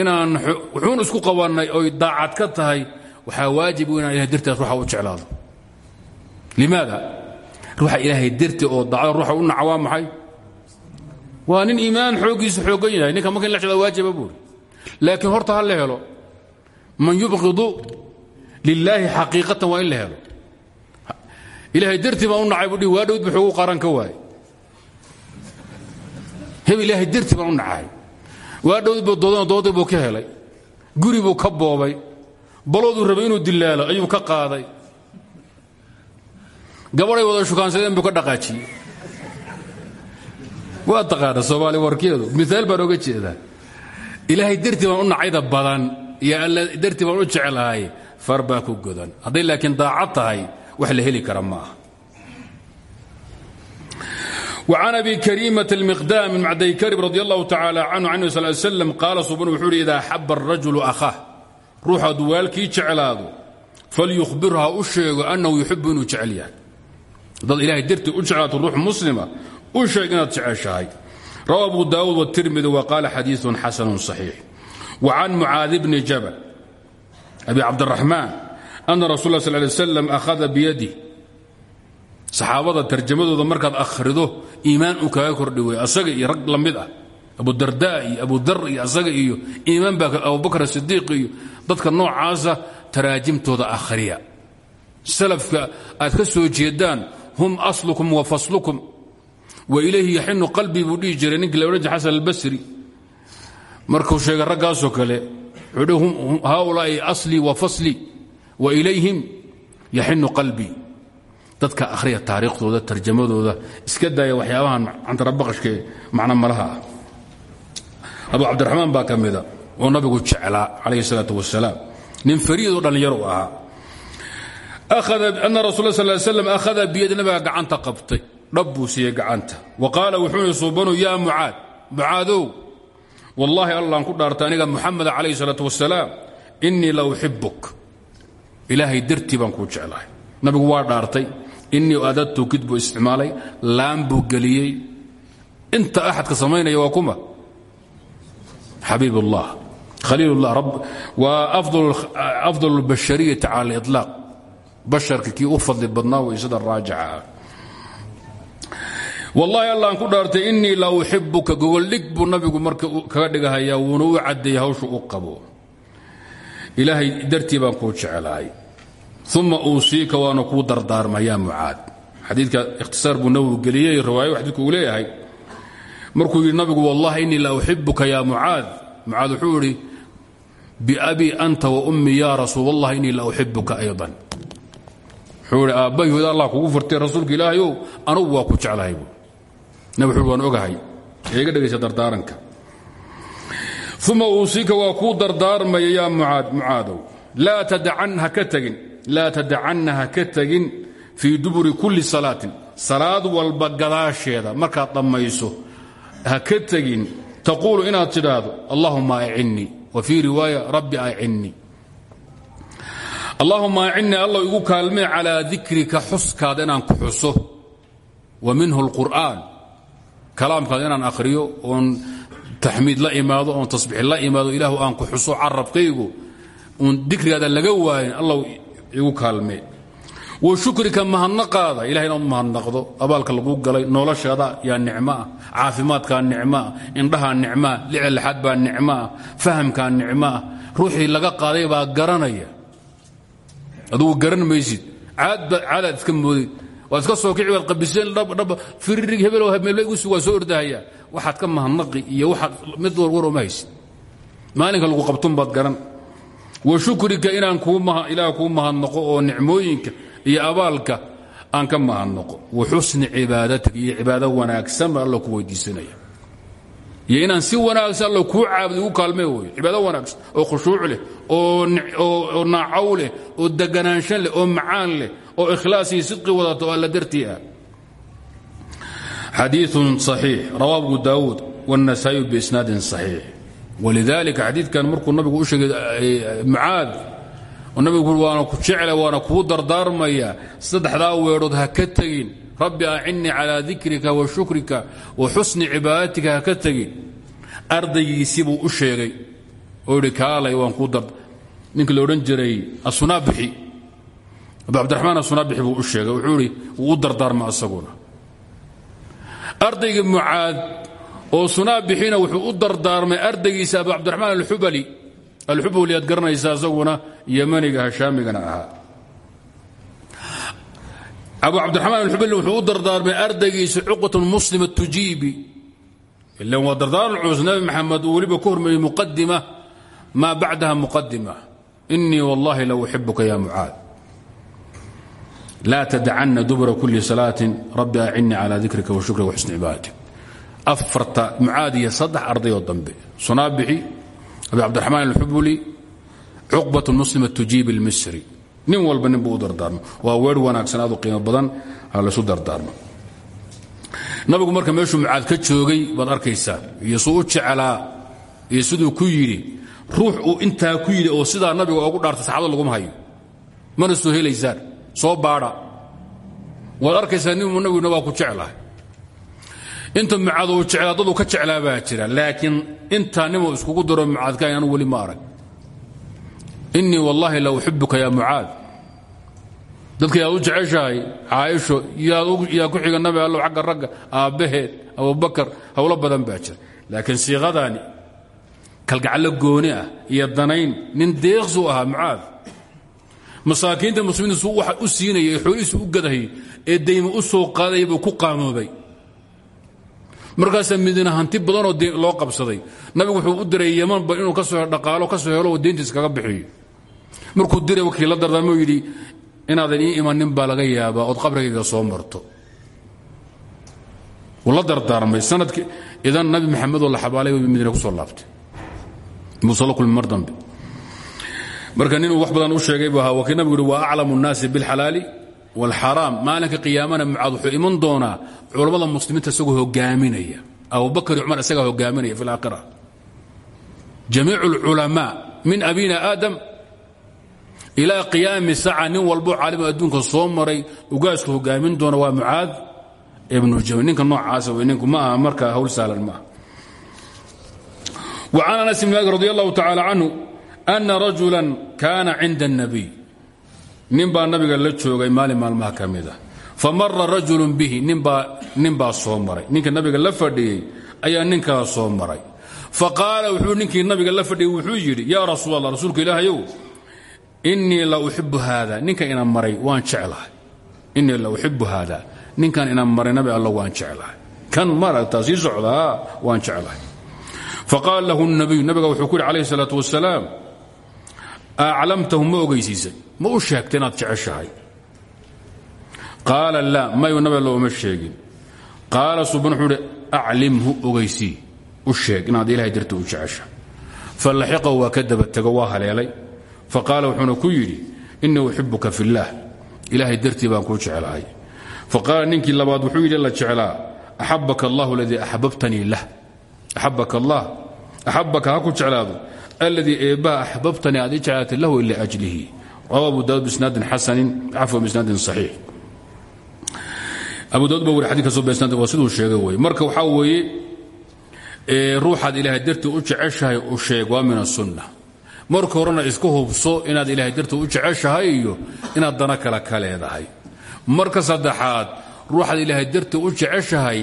inaan wuxuun isku qabannay oy daacad ka tahay waxaa waajib inaan ilahay dartiias ruuxa u jeclaado limaada? Ruuxa ilaahay darti oo dacdo ruuxa u naca waa maxay? Waa nin iimaan xooggiisu xoogan yahay ninka marka in la jeclaa waajiba buuri laakiin horta ha la man yubqidu lilaahi xaqiiqatan waa in la helo. Ilaahay dartii baan u nacay buu dhi waa dhowd bu xoogu qaran ka waaye. Hebel ilaahay dartii baan u nacay. Waa dhowd buu doodana doodii buu ka helay. Guri buu ka boobay. Balooduu rabay inuu dilaalo ayuu ka qaaday gabaday wada shukaansadeen buu ka dhaqaajiyey waa taqaana soomaali warkeedu miaal baan oga jeedaa ilaahay dartii baan u nacayda badan iyo alla dartii baan u jeclahay far baa ku godan hadday laakiin daacad tahay wax la heli kara ma aha وعن أبي كريمة المقدام بن معدي كرب رضي الله تعالى عنه عنه صلى الله عليه وسلم قال صبن وحور إذا حب الرجل أخاه روح دوالكي جعلاده فليخبرها أشيغ أنه يحب أنه جعليها dad ilahay dartii u jeclaato ruux muslima u sheeg inaad jeceshahay rawa abu daawuud wاtirmidi wa qaala xadiiثun xasanu صaxiix وcan mucaadi bni jabal abi cabdiraxmaan ana rasul اlah sl lay slam akhada biyadih saxaabada tarjamadooda markaad akhrido iimaan uu kaga kordhi wey asaga iyo rag la mid ah abudarda iyo abudar iyo asaga iyo iimaan baa abubakr sidiiq iyo dadka noocaasa taraajimtooda akhriya salafka aad ka soo jeedaan hum aslukum wa faslukum. Wa ilayhi yaxinu qalbii buu dhihi jiray ninkii la odhan jir xasan albasri. Markuu sheegay raggaasoo kale wuxuu hi haaulaai aslii dadka akhriya taariikhdooda tarjamadooda iska daaya waxyaabahan cantarabaqashkee macno malaha ah abu cabdiraxmaan baa ka oo nabigu jeclaa calayhi salaatu wasalaam nin fariidoo dhallinyaro u ahaa ana rasul sal slam akhada biyadi nabiga gacanta qabtay dhab buu siiyey gacanta wa qaala wuxuu ihi suubanu yaa mucaad mucaadow wallaahi allaan ku dhaartay aniga muxameda calayh salaatu wasalaam innii la uxibuk ilaahay dartii baan kuu jeclahay nabigu waa dhaartay innii adadtu kid buu isticmaalay laan buu geliyey inta axadka samaynaya waa kuma xabiib ullah khaliil ullah waa afdal اlbashariyati cala aliطlaaq basharka kii u fadli badnaa way sida raajica ah. Wallaahi ku dhaartay innii la uxibuka gogoldhig buu nabigu marka kaga dhigahayaa wuuna u caddeeyey hawshu u qabo. Ilaahay dartii baan kuu jeclahay. Uma uusiika waana kuu dardaarma yaa mucaad. Xadiidka ikhtisaar buu nawowi geliyey riwaayo xadiidku uu leeyahay. Markuu yidhi nabigu wallahi innii la uxibuka ya mucaad mucaad wuxuu idhi biabii anta wa ummii ya rasuul allah la uxibuka aydan wuxuu idhi aabbahyooda allah kugu furtay rasuulka ilaahayow anugu waa ku jeclahay buu. Nabi wuxuu ogahay ee iga dardaaranka. Uma uusiika waa kuu dardaarmaya yaa mucaad mucaadow. Laa tadacan ha ka tegin laa tadacanna fii duburi kulli salaatin. Salaad walba gadaasheeda markaad dhammayso ha ka tegin taquulu inaad tidhaahdo allahuma acinnii wa fii riwaaya rabbi acinnii allahuma acinnii allah igu kaalmee calaa dikrika xuskaada inaan ku xuso. Wa minhu alqur'aan. Kalaamkaada inaan akhriyo oon taxmiid la imaado oon tasbiix la imaado ilaahu aan ku xuso carabkaygu uun dikrigaada laga waayin allah igu kaalmee wa shukrika mahadnaqaada ilahay inaad mahadnaqdo abaalka lagu galay noloshaada yaa nicmoah caafimaadkaa nicmoah indhahaa nicmoah lixda lixaad baa nicmoah fahamkaa nicmoah ruuxii laga qaaday baa garanaya adugu garan maysid. Caadaad iska mooday waad iska soo kici waad qabiseen dhab firirig hebelo meelgusi waa soo ordahaya waxaad ka mahadnaqi iyo waxaad mid warwar oma haysid. Maalinka lagu qabtun baad garan. Wa shukrika inaan ilaah kuu mahadnaqo oo nicmooyinka iyo abaalka aan ka mahadnaqo. Wa xusni cibaadatika iyo wanaagsan baa alla ku weydiisanaya iyo inaan si wanaagsan alla kuu caabudo igu kaalmee wey cibaado wanaagsan oo khushuuc leh oo naacow leh oo deganaanshan leh oo macaan leh oo ikhlaas iyo sidqi wadato oo alla dartii ah xadiiثun صaxiix rawa abu daawuud wالنasaaئي biisnaadin صaxiix walidalika xadiidkan markuu nabigu u sheegay mucaad nabigu waana ku jecla waana kuu dardaarmaya saddexdaa weedhood ha ka tegin rabbi acinnii calىa dikrika wa shukrika wa xusni cibaadatika ha ka tegin u sheegay. Oo idhi kaalay waan kuu dar ninkii la odhan jiray asunabixi abu cabdiraxmaan asunabixi buu u sheegay. Wuxuu ihi wuu u asaguna. Ardayga mucaad oo sunaabixina wuxuu u dardaarmay ardaygiisa abu cabdiraxmaan alxubali. Alxubali aad garanaysa isaguna yamaniga hashaamigana ahaa abu cabdiraxmaan alxubali wuxuu u dardaarmay ardaygiisa cuqat muslim atujiibi ilan waa dardaaran culus nabi maxamed uu weliba ku hormeeyey muqadima maa bacdaha muqadima inii wallahi la uxibuka ya mucaad laa tadacana dubura kuli salaatin rabbi acinnii calaa dikrika wa shukrika waxusni cibaadatik afarta mucaad iyo saddex ardayoo dambe. Sunaabixi abi cabdiraxmaan alxubuli cuqbat muslim atujiib almisri nin walba nin buu u dardaarmo. Waa weer wanaagsan aad u qiimo badan ha laysu dardaarmo. Nabigu marka meeshuu mucaad ka joogay baad arkaysaa iyo suu u ku yidhi ruux uu intaa ku yidhi oo sidaa nabiga oogu dhaartay saxaabada laguma hayo. Mana soo helaysaan soo baadha. Waad arkaysaa ninuu nabiguna waa ku jeclahay. Inta mucaad uu jeclaa daduu ka jeclaa baa jira laakiin intaa nimuu iskugu daro mucaadkaan anu weli ma arag innii wallaahi la uxibuka ya mucaad. Dadka yaad u jeceshahay caaisho yaa ku xiga nabi allow xagga ragga aabbaheed abubakar howlo badan baa jira. Laakiin siiqadaani kalgacallo gooni ah iyo danayn nin deeqsuu ahaa mucaad. Masaakiinta muslimiinta su waxa u siinaya ee xoolihiisu u gadahayay ee daymo u soo qaadaya buu ku qaamoobay markaasaa madiina hanti badanoo loo qabsaday. Nabigu wuxuu u diray yamanba inuu ka soo dhaqaalo ka soo helo oo kaga bixiyo markuu diray wakii la dardaarmo yidhi inaadan ii imanin baa laga yaabaa ood qabrigayga soo marto wuu la dardaarmay sanadki idan nabi maxamedoo la xabaalay madiina ku soo laabtay muusala kulmi mar dambe marka ninuu wax badan u sheegay buu ahaa waa kii nabigu yidhi wa aclamu nnaasi bilxalaali wاlxaraam maalinka qiyaamana mucaad wuxuu iman doonaa culammada muslimiinta isagoo hogaaminaya abubakar iyo cumar isagaa hogaaminaya fi اlaakhira jamiic اlculamaa min abina aadam ilaa qiyaami saca nin walbo caalimo adduunka soo maray ugaasku hogaamin doona waa mucaad ibnu jabal ninka noocaasa wey ninku ma aha marka hawl saalan ma aha وcan anas bn malik radi allahu tacala canhu ana rajula kana cinda الnabiy nin baa nabiga la joogay maalin maalmaha ka mid ah famara rajulu bihi nin baa soo maray ninka nabiga la fadhiyey ayaa ninkaa soo maray faqaala wuxuu ninkii nabiga la fadhiyey wuxuu yidhi yaa rasuul allah rasuulka ilaahayow innii la uxibu haada ninkan ina maray waan jeclahay. Innii la uxibu haada ninkan ina maray nabi alla waan jeclahay. Kan maaragtaa sii socdaa waan jeclahay. Faqaala lahu nabiyu nabiga wuxuu ku yidhi calayhi salaatu wasalaam aclamtahu ma ogeysiisay ma u sheegtay inaad jeceshahay? Qaala laa mayu nabiga looma sheegin. Qaala suban wuxuu idhi aclimhu ogeysii u sheeg inaad ilahay darti u jeceshahay. Falaxiqahu waa ka dabatego waa haleelay faqaala wuxuuna ku yidhi innii uxibuka fillaah ilaahay dartii baan kuu jeclahay. Faqaala ninkii labaad wuxuu yidhi la jeclaa. Axabaka allah aladii axbabtanii lah. Axabaka allah axabaka ha ku jeclaado. Alladii eebbaha axbabtanii aad ii jeclaatay lahu ila ajlihi. Rawa abu daawud bisnaadin xasanin cafwa bisnaadin saxiix. Abu daawud ba wari xadika soo bisnaad waa siduu sheegay wey marka waxaa weeye ruuxaad ilaahay dartii u jeceshahay u sheeg waa min asunna marka horena iska hubso inaad ilaahay dartii u jeceshahay iyo inaad dana kale ka marka saddexaad ruuxaad ilaahay dartii u jeceshahay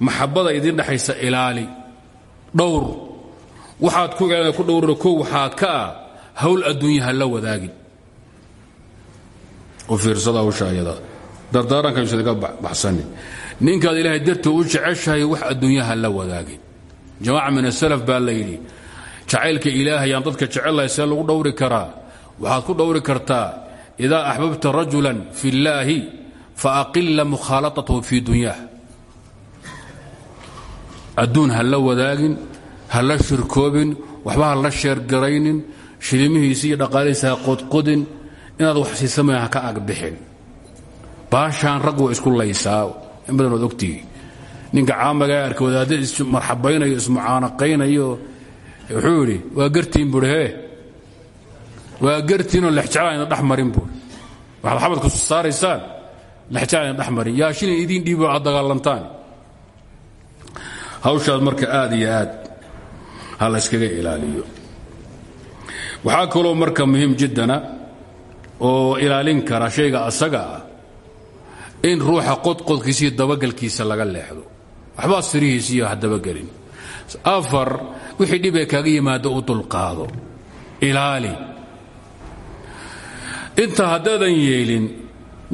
maxabada idin dhexaysa ilaali dhowr. Waxaad ku ilaali ku dhowrana kow waxaad ka ah hawl adduunya ha la wadaagin u fiirsada hawsha ayada. Dardaaranka yuusan iga baxsanin ninkaad ilaahay dartii u jeceshahay wax adduunya ha la wadaagin jamaaca min asalaf baa la jacaylka ilaahayaan dadka jecellahay see lagu dhowri karaa. Waxaad ku dhowri kartaa idaa axbabta rajulan fi اllaahi faaqila mukhaalatatahu fii dunyaah adduun ha wadaagin ha la shirkoobin waxba ha la sheergaraynin shilimihiisi iyo dhaqaalihiisa ha qodqodin inaad wax siisamaya ha ka agbixin baashaan rag waa isku laysaa in badan ood ogtihi. Ninka caamaga arka wadaadda ismarxabaynayo ismucaanaqaynayo wuxuu yidhi waa gartiin buui hee? Waa gartiinoo lexjeclaan idin dhex marin buui waxaad xabadku saaraysaan? Lexjeclaan idin dhex marin. Yaa shilin idiin dhiibo aad dagaalantaan. Hawshaas marka aad iyo aad ha la yskaga ilaaliyo. Waxaa kaloo marka muhiim jiddana oo ilaalin kara shayga asaga ah in ruuxa qodqodkiisa iyo dabagalkiisa laga leexdo. Waxbaa sirihiisa iyo ha dabagelin afar wixii dhibee kaaga yimaado u dulqaado. Ilaali. Inta haddaadan yeelin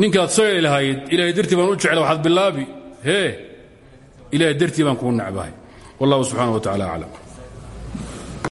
ninkaad sagay lahayd ilahay dartii baan u jecla waxaad bilaabi. Hee ilahay dartii baan kuu necbahay. Wallahu subxana wa tacala aclam